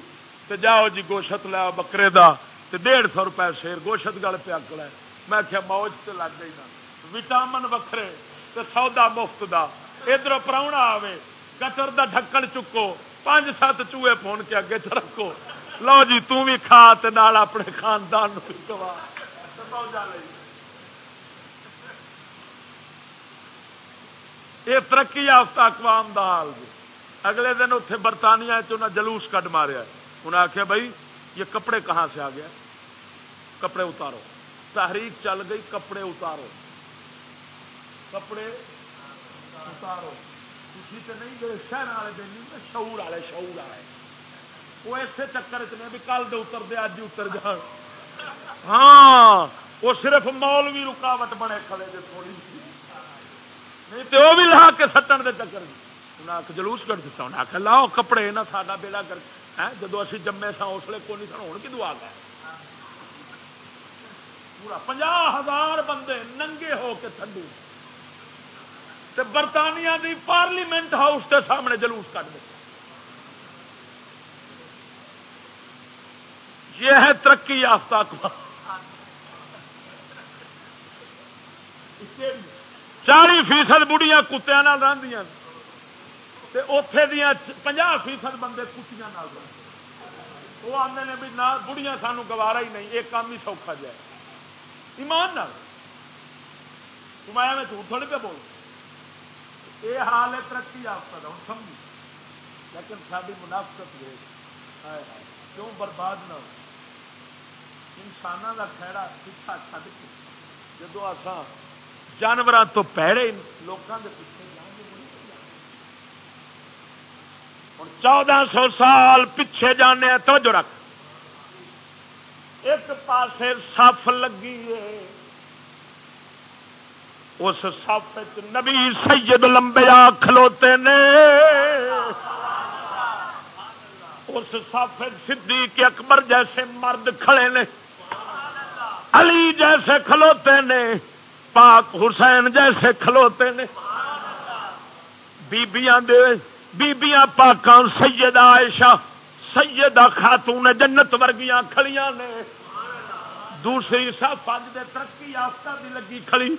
تو جاؤ جی گوشت لیا بکرے دا تو ڈیڑھ سو روپئے شیر گوشت گل پیا کلا میں کیا موج سے لگ گئی نا۔ وٹامن وکھرے تو سودا مفت دا۔ ادھر پراؤنا آوے، گٹر دا ڈھکن چکو، پانچ سات چوہے پون کے اگے چ رکھو۔ لو جی تھی کھا نال اپنے خاندان یہ ترقی یافتہ اقوام دا حال۔ جی اگلے دن اتنے برطانیہ جلوس کٹ ماریا انہیں آخیا بھائی یہ کپڑے کہاں سے آ گیا کپڑے اتارو۔ تحریک چل گئی، کپڑے اتارو۔ کپڑے اتارو۔ خوشی تو نہیں، جڑے شہر والے دن شعور والے شعور والے۔ وہ اسے چکر چ بھی کل دے اتر دے اج اتر جان۔ ہاں وہ صرف مول بھی رکاوٹ بنے کھڑے جی تھوڑی نہیں تو وہ بھی لا کے سٹن دے چکر انہیں آخ جلوس کر دیتا انہیں آخر لاؤ کپڑے، نہ ساڈا بیڑا کر۔ ہاں، جدو اسی جمے سا اس لیے کون سن ہو کی دعا گئے؟ پورا پنجا ہزار بندے ننگے ہو کے تھڈو۔ برطانیہ دی پارلیمنٹ ہاؤس کے سامنے جلوس کٹ دے۔ یہ ہے ترقی یافتہ چالی فیصد بڑھیا کتیا رہی اتے دیا پناہ فیصد بندے کتیاں وہ آتے نے بھی نہ بڑھیا سانو گوارا ہی نہیں یہ کام ہی سوکھا جائے۔ ایمان نہ تمایا میں جھوٹ تھوڑی پہ بول یہ حال ہے ترقی یافتہ ہوں سمجھی لیکن ساری منافقت دیکھ کیوں برباد نہ ہو؟ انسانوں کا خیڑا پیچھا چڈ کے۔ جدو آسان جانوروں تو پیڑے لوگوں کے پیچھے ہوں چودہ سو سال پیچھے جانے توجہ رکھ۔ ایک پاسے سف لگی ہے۔ اس سف نبی سید لمبیا کھلوتے نے۔ اس سف صدیق اکبر جیسے مرد کھڑے نے۔ علی جیسے کھلوتے نے۔ پاک حسین جیسے کھلوتے نے۔ بیبیاں دے بیبیاں پاکاں سید عائشہ، سیدہ خاتون جنت ورگیاں کھڑیاں نے۔ دوسری سب اج دے ترقی یافتہ بھی لگی کھڑی،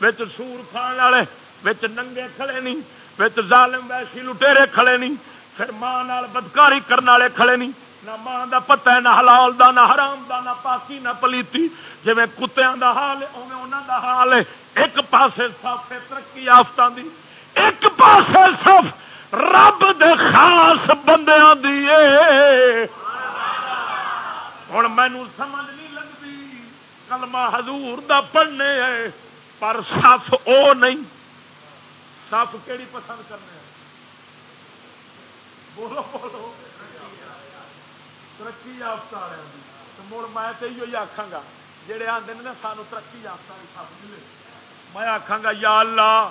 وچ سور کھان والے، وچ ننگے کھڑے نہیں وچ ظالم ویسی لٹیرے کھڑے نہیں پھر ماں نال بدکاری کرنے والے کھڑے نہیں نہ ماں دا پتہ ہے، نہ حلال دا، نہ حرام دا، نہ پاکی، نہ پلیتی۔ جی کتوں دا حال ہے اوے انہاں دا حال ہے۔ ایک پاسے صف ترقی یافتہ دی، ایک پاسے صف رب دے خاص بندیاں دیے ہوں مینو سمجھ نہیں لگتی، کلمہ حضور دا پڑھنے ہے پر صف او نہیں۔ صف کیڑی پسند کرنے بولو بولو۔ ترقی یافتہ مڑ میں تو یہ آخا گا جہے آتے ہیں نا سانو ترقی یافتہ ملے۔ میں آخا گا، یا اللہ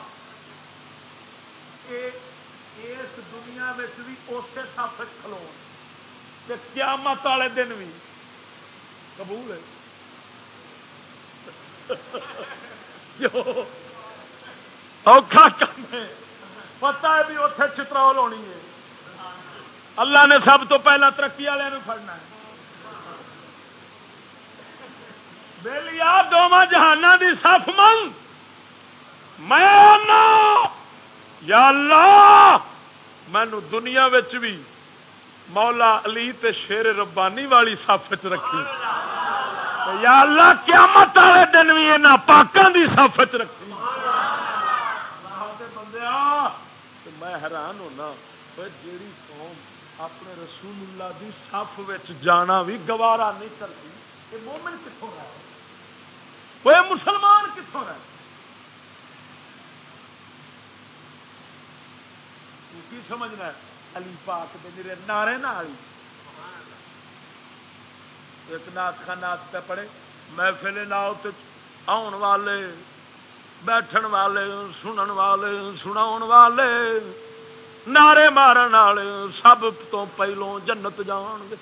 اس بھی اسی سف کھلو قیامت والے دن بھی قبول ہے۔ <laughs> اوکھا کم ہے۔ پتا ہے بھی اتے چترول ہونی ہے۔ اللہ نے سب تو پہلا ترقی والے فرنا ہے۔ بلیا دونوں جہان کی سف منگ۔ میں یا اللہ! مینو دنیا بھی مولا علی تے شیر ربانی والی سف چ رکھی۔ یا اللہ، قیامت والے دن بھی یہاں پاکوں کی سف چ رکھی۔ میں حیران ہونا جیڑی قوم اپنے رسول اللہ دی سف جانا بھی گوارا نہیں کرتی مومن کتوں رہے؟ وہ مسلمان کتوں رہے؟ کی سمجھنا ہے؟ علی پاک دے میرے نعرے نال ایک نات کا نات پہ پڑے محفل نات آن والے، بیٹھن والے، سنن والے سنا والے۔ نعرے مارن والے سب تو پہلوں جنت جان گے۔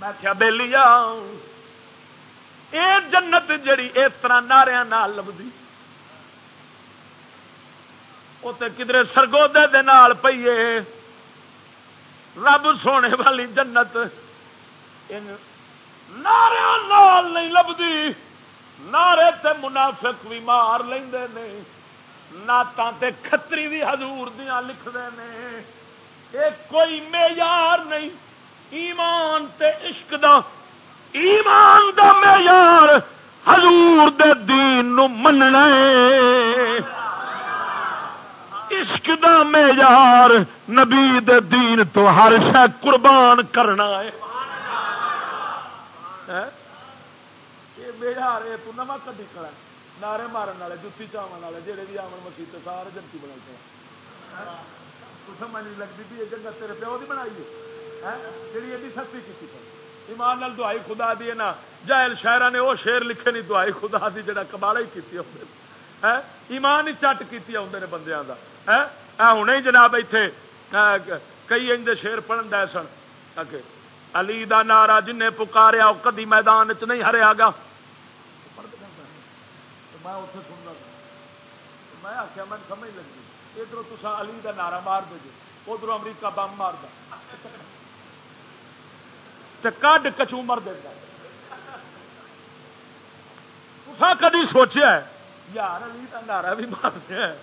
میں کیا بہلی آ جنت جڑی اس طرح نعرے لبھی۔ کدرے سرگودے دے نال پیے رب سونے والی جنت نعرے نال نہیں لبھی۔ نعرے تے منافق بھی مار لے نعت کتری بھی ہزور دیا لکھتے ہیں یہ کوئی معیار نہیں۔ ایمان تے عشق دا، ایمان دا معیار حضور دے دین نو مننا عشق دا معیار نبی دے دین تو ہر شہ قربان کرنا ہے۔ یہ معیار ہے، تو نواں کدی نعرے مارن والے جتی چاون والے بھی سارے جنتی سمجھ نہیں لگتی بھی یہ تیرے پیو کی بنائی ہے۔ ہاں؟ ایڈی سستی کی ایمان نال دعائی خدا دی نا۔ جائل شاعر نے وہ شیر لکھے نہیں، دعائی خدا دی جڑا کباڑا ہی کی ہاں؟ ایمان ہی چٹ کی آدھے نے بندیاں کا ہوں جناب اتنے کئی انج شیر پڑھن دے سن علی دا نارا جن پکاریا وہ کدی میدان چ نہیں ہریا گا میں اتنے سننا میں آخیا میں سمجھ لگی ادھر تصا علی کا نعرہ مار دے ادھر امریکہ بم مار کڈ کچومر دینا تصا کدی سوچا یار علی کا نعرہ بھی مارتے ہیں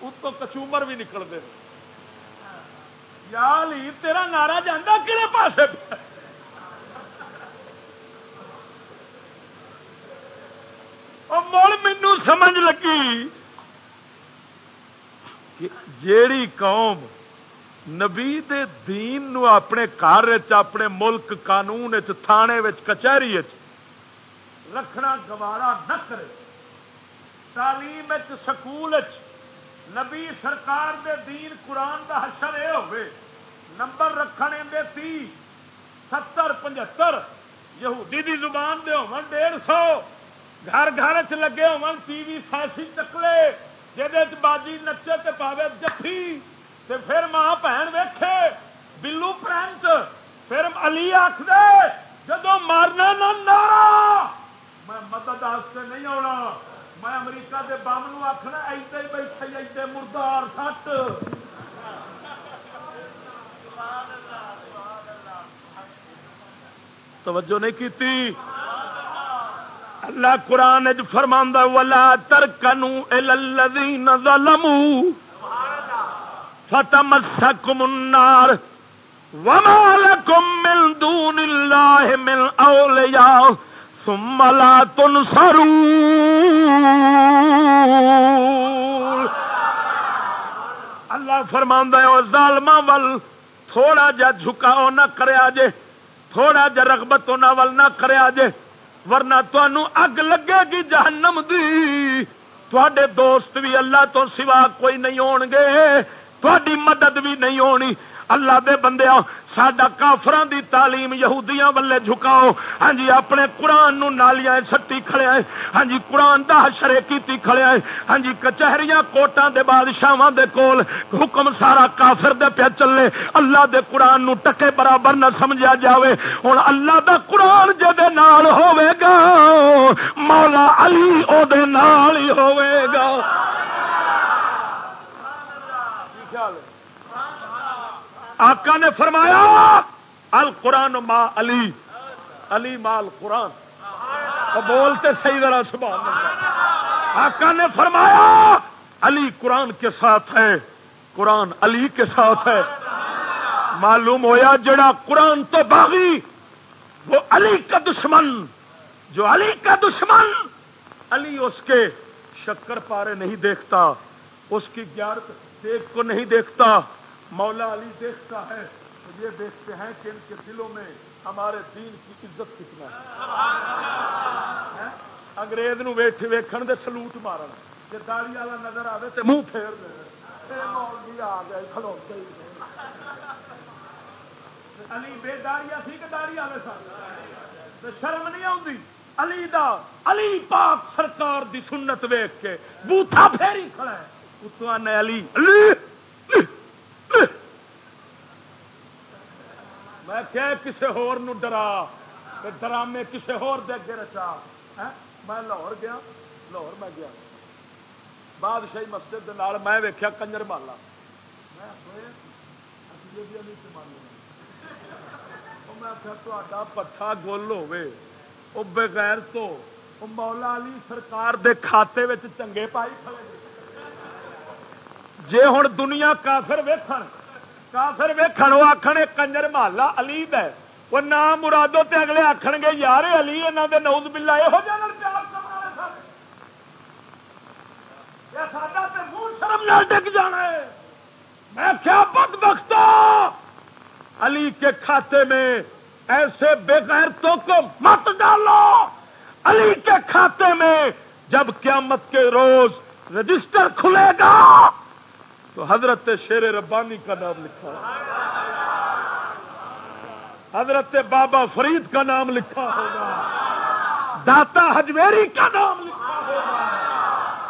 اتو کچومر بھی نکلتے یا علی، تیرا نعرہ جانا کہڑے پاس مڑ مینو سمجھ لگی جیڑی قوم نبی دے دین نو اپنے گھر اپنے ملک قانون تھانے کچہری رکھنا گوارا نہ کرے۔ تعلیم سکول نبی سرکار دے دین قرآن دا حشر یہ ہوئے۔ نمبر رکھنے دے تی ستر، پچہتر۔ یہودی دی زبان دے ہو ڈیڑھ سو۔ گھر گھر چ لگے ہو ٹی وی سیاسی چکلے۔ جہد باجی نچے تے پاوے جفی تے پھر ماں بہن ویکھے۔ Blueprint. پھر علی آخ دے جدو مارنا نہ نارا۔ میں مدد نہیں آنا میں امریکہ دے بم نو آخنا ایسے ہی بیٹھے ایسے مردار سٹ۔ توجہ نہیں کی اللہ قرآن فرما ولا ترکنو الذین ظلموا فتمسکم النار وما لكم من دون الله من اولیاء ثم لا تنصرون. اللہ فرما ظالما ول تھوڑا جا جھکاؤ نہ کریا جے تھوڑا جا رغبت ول نہ کریا جے ورنہ تنوع اگ لگے گی جہنم دی۔ تھوڑے دوست بھی اللہ تو سوا کوئی نہیں ہون گے تھوڑی مدد بھی نہیں ہونی۔ اللہ دے بندے سڈا کافران دی تعلیم یہودیاں ولے جھکاؤ۔ ہاں جی اپنے قرآن نو نالیاں سٹی کھڑے آئے ہاں جی قرآن دا شرے کیتی کھڑے آئے ہاں جی کچہریاں کوٹاں دے بادشاہاں دے کول حکم سارا کافر دے پیا چلے۔ اللہ دے قرآن نو ٹکے برابر نہ سمجھا جاوے۔ ہن اللہ دا قرآن جے دے نال ہوے گا، مولا علی او دے نال ہی ہوے گا خیال ہے آقا نے فرمایا، القرآن ما علی علی مال قرآن بولتے صحیح ذرا، سبحان اللہ۔ آقا نے فرمایا، علی قرآن کے ساتھ ہے، قرآن علی کے ساتھ ہے۔ معلوم ہویا جڑا قرآن تو باغی، وہ علی کا دشمن۔ جو علی کا دشمن، علی اس کے شکر پارے نہیں دیکھتا، اس کی گیارت دیکھ کو نہیں دیکھتا۔ مولا علی دیکھتا ہے تو یہ دیکھتے ہیں کہ ان کے دلوں میں ہمارے دین کی عزت کتنا ہے۔ انگریز نو ویکھن دے سلوٹ مارن۔ جی داڑی والا نظر آئے تو منہ پھیر دے۔ آ گئے کھلوتے علی بے داڑیا سی کہ داڑی والے سن؟ شرم نہیں آتی علی دا علی پاک سرکار دی سنت ویخ کے بوتھا پھیری کھڑا ہے۔ اتو علی علی۔ میں کیا کسی ہور نو ڈرا؟ ڈرامے کسی ہور دے اگے رچا؟ میں لاہور گیا، لاہور میں گیا۔ بادشاہی مسجد میں ویکیا کنجر مالا میں پٹھا گول ہوے وہ بغیر تو مولا علی سرکار دے کھاتے چنگے پائی کھڑے جے ہوں دنیا کافر ویکھن کافر ویکھن وہ آخر کنجر محلہ علی د وہ نام مرادو تے اگلے آخر گے، یار علی یہاں کے نوز بلا یہ شرم نہ ڈگ جانا ہے۔ میں کیا بد بخت علی کے کھاتے میں ایسے بے غیرتوں کو مت ڈالو۔ علی کے کھاتے میں جب قیامت کے روز رجسٹر کھلے گا۔ تو حضرت شیر ربانی کا نام لکھا۔ حضرت بابا فرید کا نام لکھا ہوگا۔ داتا ہجویری کا نام لکھا ہوگا۔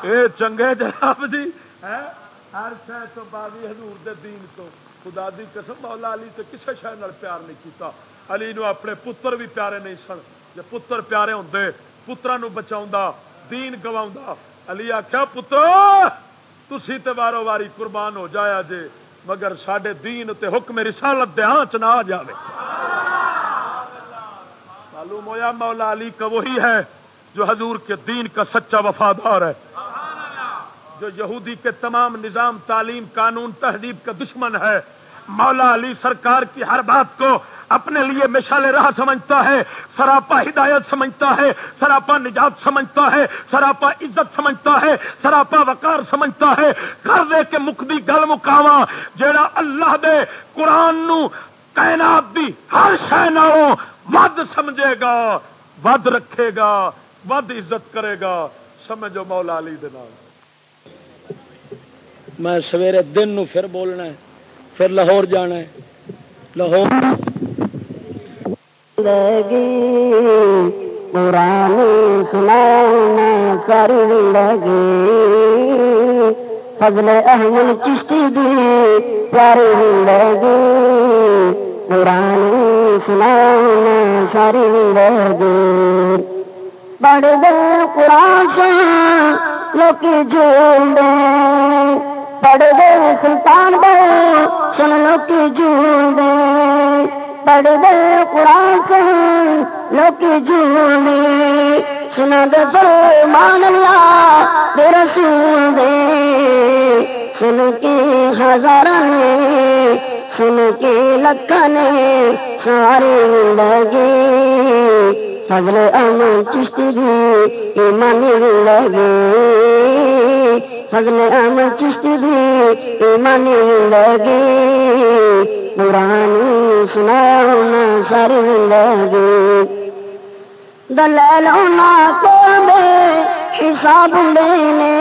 اے چنگے جناب جی ہر شہ تو باوی حضور دے دین تو۔ خدا دی قسم، مولا علی تو کسی شہر پیار نہیں کیتا۔ علی نو اپنے پتر بھی پیارے نہیں سن۔ جی پتر پیارے ہوں پترا بچاؤں دین گوا علی آخیا پتر! تھی تو وارو واری قربان ہو جایا جے، مگر سڈے دین تے حکم رسالت دے ہاں نہ آ جائے معلوم ہوا مولا علی کا وہی ہے جو حضور کے دین کا سچا وفادار ہے۔ جو یہودی کے تمام نظام، تعلیم، قانون، تہذیب کا دشمن ہے۔ مولا علی سرکار کی ہر بات کو اپنے لیے مشال راہ سمجھتا ہے، سراپا ہدایت سمجھتا ہے، سراپا نجات سمجھتا ہے، سراپا عزت سمجھتا ہے، سراپا وقار سمجھتا ہے۔ کر دے کے مکدی گل مکاوا جیڑا اللہ دے قرآن نو کائنات دی ہر شہ نالوں ود سمجھے گا، ود رکھے گا، ود عزت کرے گا۔ سمجھو مولا علی دے نال۔
میں سویرے دن نو پھر بولنا ہے، پھر لاہور جانا ہے۔ لاہور
لگی پرانی سنانا ساری زندگی فضل احمد چشتی دی پیاری زندگی پرانی سنانا ساری زندگی بڑے دل قرآن سے لوگ جھول دے بڑے دل سلطان دے سن لوگ جھول دے پڑھ دے قرآن سے لوگ جھولی، سنا دے مان اللہ دے رسول دے۔ سن کے ہزار نے، سن کے لکھ نے ساری لگے فضل امن چشتی دی، ایمان لگے فضل امن چشتی دی، ایمان لگے پرانی سنا ساری زندگی دلالونا کو دے حساب لینے۔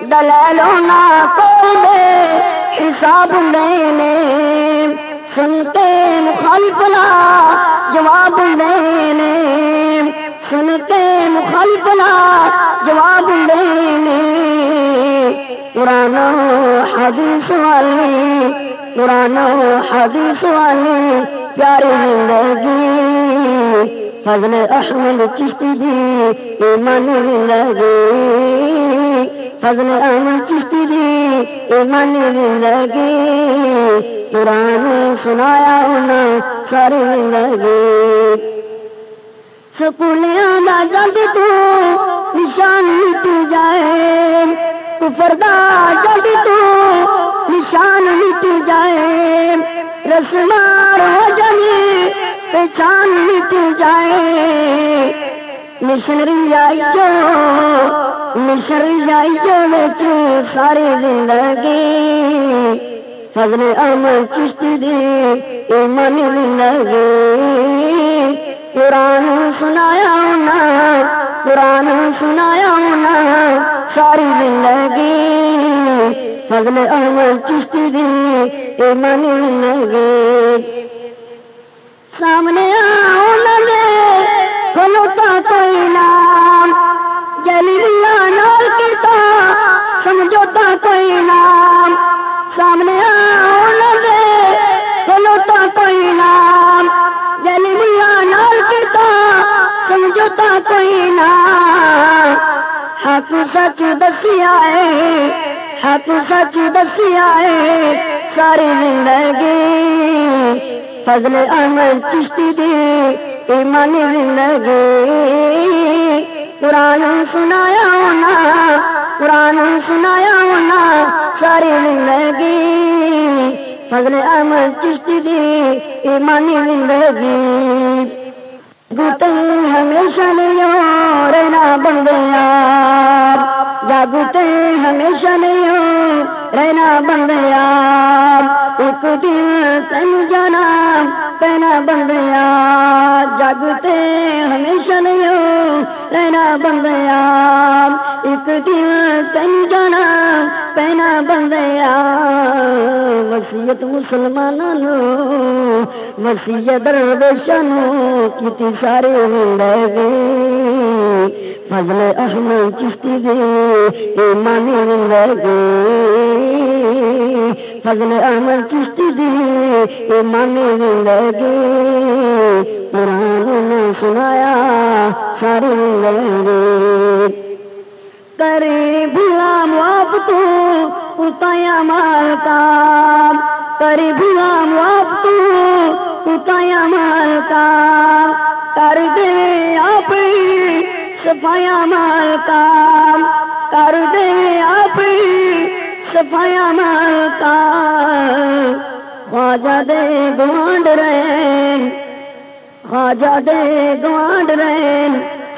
دلالونا کو دے حساب لینے۔ سنتے مخالفنا جواب لینے۔ سنتے مخالفنا جواب لینے۔ پرانا حدیث والی قرآن حدیث والی پیاری زندگی۔ فضل احمد چشتی دی ایمان زندگی۔ فضل احمد چشتی دی ایمان زندگی۔ قرآن سنایا انہیں ساری زندگی۔ سکولیاں نہ جلد تو نشان مٹ جائے۔ کفر دا جلد تو نشان مٹ جائے، رسمار ہو جائے پہچان مٹ جائے۔ مشنری آئی جو مشنری آئی بچ ساری زندگی فضل امن چشتی دی ایمان زندگی قرآن سنایا ہونا قرآن سنایا ہونا ساری زندگی فضل احمد چشتی دی ایمان لگے سامنے آؤ لگے کھلوتا کوئی نام۔ جلی نال کرتا سمجھوتا کوئی نام۔ سامنے آؤ لگے کھلوتا کوئی نام۔ جلی نال کرتا سمجھوتا کوئی نام۔ حق سچ دسیا ہے حق سچ دسیا ہے ساری زندگی فضل احمد چشتی دی ایمان زندگی۔ قرآن سنایا ہونا، قرآن سنایا ہونا، ساری زندگی فضل احمد چشتی دی ایمان زندگی۔ گوتے ہمیشہ نہیں رہنا بندے جاگتے ہمیشہ نہیں ہو رہنا بندیا ایک دن تین جانا پہنا بندیا جاگتے ہمیشہ نہیں ہو رہنا بندیا ایک دن تین جانا پہنا بندیا وسیعت مسلمانوں وسیعت درویشن کی سارے رہ فضل احمد چشتی دے ایمانی رہ گئے فضل احمد چشتی دے ایمانی رہ گئے قرآن نے سنایا سارے رہ گئے کرے بھلا معاف تو اتایا مالتا کرے بھلا معاف تو اتایا مالتا کر دے آپ سفایا مال کر دے آپ سفایا مال خواجہ دے گوانڈ رہے خواجہ دے گوانڈ رہے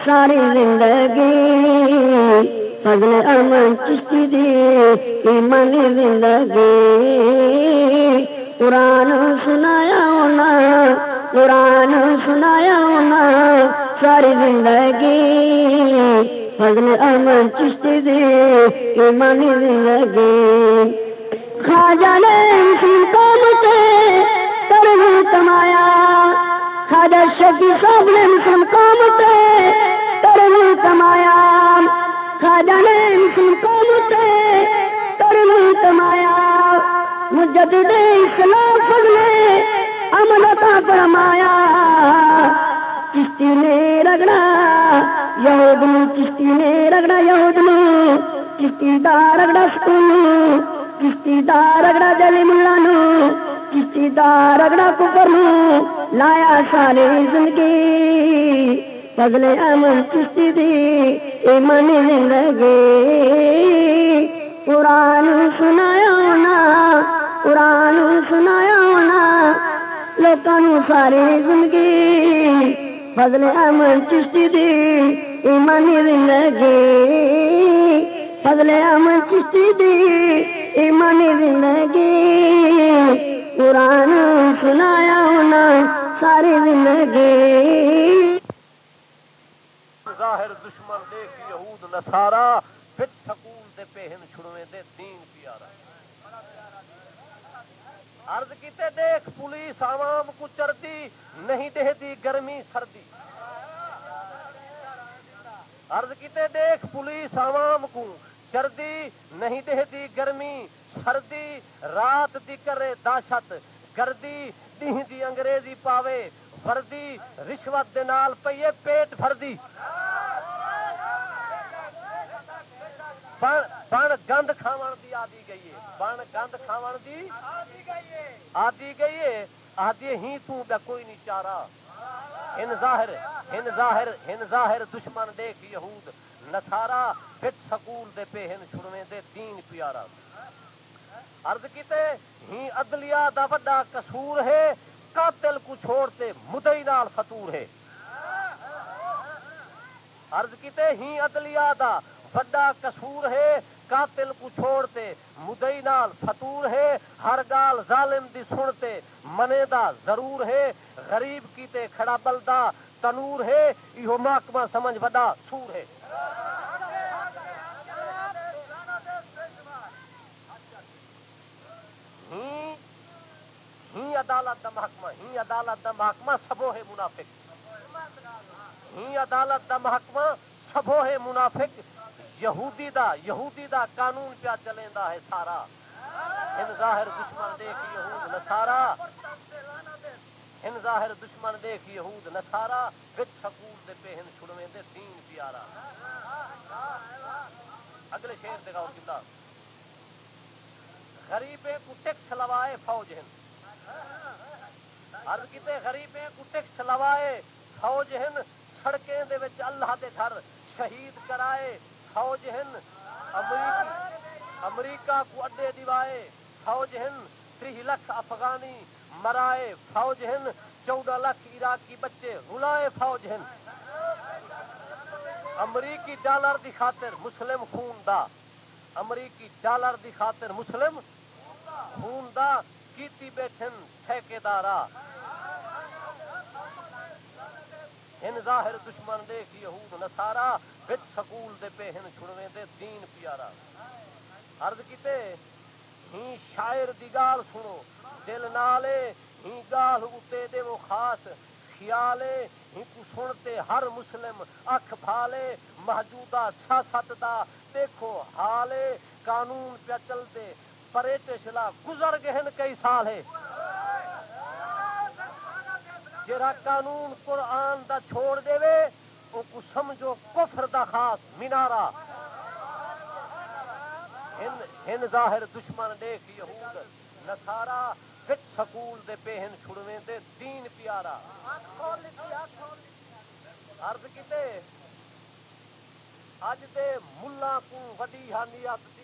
ساری زندگی۔ فضل امن چشتی دی ایمانی زندگی۔ قرآن سنایا ہونا قرآن سنایا ہونا ساری زندگی۔ فضل امن چشتی دی، ایمانی زندگی۔ خواجہ نے اسی قوم سے کرم کمایا۔ خواجہ شکی صاحب نے مسلم قوم سے کرم کمایا۔ خواجہ نے مسلم قوم سے کرم کمایا۔ مجدد اسلام فضل امن کا فرمایا، چشتی نے رگڑا، یہود نو چشتی نے رگڑا، یہود نو چشتی دا رگڑا سکون چشتی دا رگڑا جلی ملا نو، چشتی دا رگڑا کفر نو لایا ساری زندگی۔ فضل امن چشتی دی ایمانی زندگی۔ قرآن سنایا ہونا، قرآن سنایا ہونا لوگوں ساری زندگی فضل امن چشتی دی ایمانی زندگی۔ فضل امن چشتی دی ایمانی زندگی۔ قرآن سنایا ہونا ساری زندگی۔
ظاہر دشمن دیکھ یہود نسارا پھر سکول دے پہن چھڑویں دے دین پیارا۔ عرض کیتے، دیکھ، پولیس عوام کو چردی نہیں دہتی گرمی سردی۔ عرض کیتے، دیکھ، پولیس عوام کو چردی نہیں دہتی گرمی سردی۔ رات دی کرے داشت گردی دہ دی انگریزی پاوے۔ فردی رشوت دے نال پئیے، پیٹ فردی بن گند کھاون دی آدی گئی ہے۔ بن گند کھاون دی آدی گئی ہے۔ آدی ہی تو کوئی نہیں چارا ہن ظاہر ہن ظاہر ہن ظاہر دشمن دیکھ یہود نسارا بچ سکول دے پہ ہن چھڑویں دے دین پیارا عرض کیتے ہی عدلیہ دا وڈا قصور ہے۔ قاتل کو چھوڑتے مدئی نال فطور ہے۔ عرض کیتے ہی عدلیہ دا وڈا قصور ہے قاتل کو چھوڑتے مدئی نال فطور ہے ہر گال ظالم دی سنتے منے دا ضرور ہے غریب کیتے کھڑا بلدا تنور ہے یہ محکمہ سمجھ وڈا سور ہے ہی ہی عدالت دا محکمہ ہی عدالت دا محکمہ سبو ہے منافق ہی عدالت دا محکمہ سبو ہے منافق، یہودی دا یہودی دا قانون پیا چلیندا ہے سارا۔ ان ظاہر دشمن دیکھ یہود نصارا۔ ان ظاہر دشمن دیکھ یہود نصارا۔ وچ سکول دے پہن چھڑویں دے دین پیارا۔ اگلے شیر دے گاؤ کتا غریبیں کو ٹیکس لوائے فوج ہند عرض کیتے غریبیں کو ٹیکس لوائے فوج ہند سڑکیں دے وچ اللہ دے گھر۔ شہید کرائے۔ فوج ہند، امریکی، امریکہ کو اڈے دیوائے۔ فوج ہند تی لکھ افغانی مرائے۔ فوج ہند، چودہ لاکھ عراقی بچے رلائے۔ فوج ہند۔ امریکی ڈالر دی خاطر مسلم خون دا امریکی ڈالر دی خاطر مسلم خون دا کیتی بیٹھن ٹھیکیدارا۔ ان ظاہر دشمن دیکھ یہود نسارا بچ سکول دے پہ ہن چھڑویں دے دین پیارا۔ عرض کیتے، ہی شاعر دی گال سنو، دل نالے، ہی گال اتے دے وہ خاص خیالے، ہی کو سنتے ہر مسلم اکھ بھالے محجودہ سیاست دا، دیکھو حالے، قانون پہ چل دے پریٹے شلا گزر گہن کئی سال ہے۔ جرا قانون قرآن دا چھوڑ دے وے، او کو سمجھو کفر دا خاص مینارا ہن ہن ظاہر دشمن دیکھ یہود نصارا وچ سکول دے پہن چھڑویں دے دین پیارا۔ عرض کیتے، اج دے ملا کو وڈی حانیت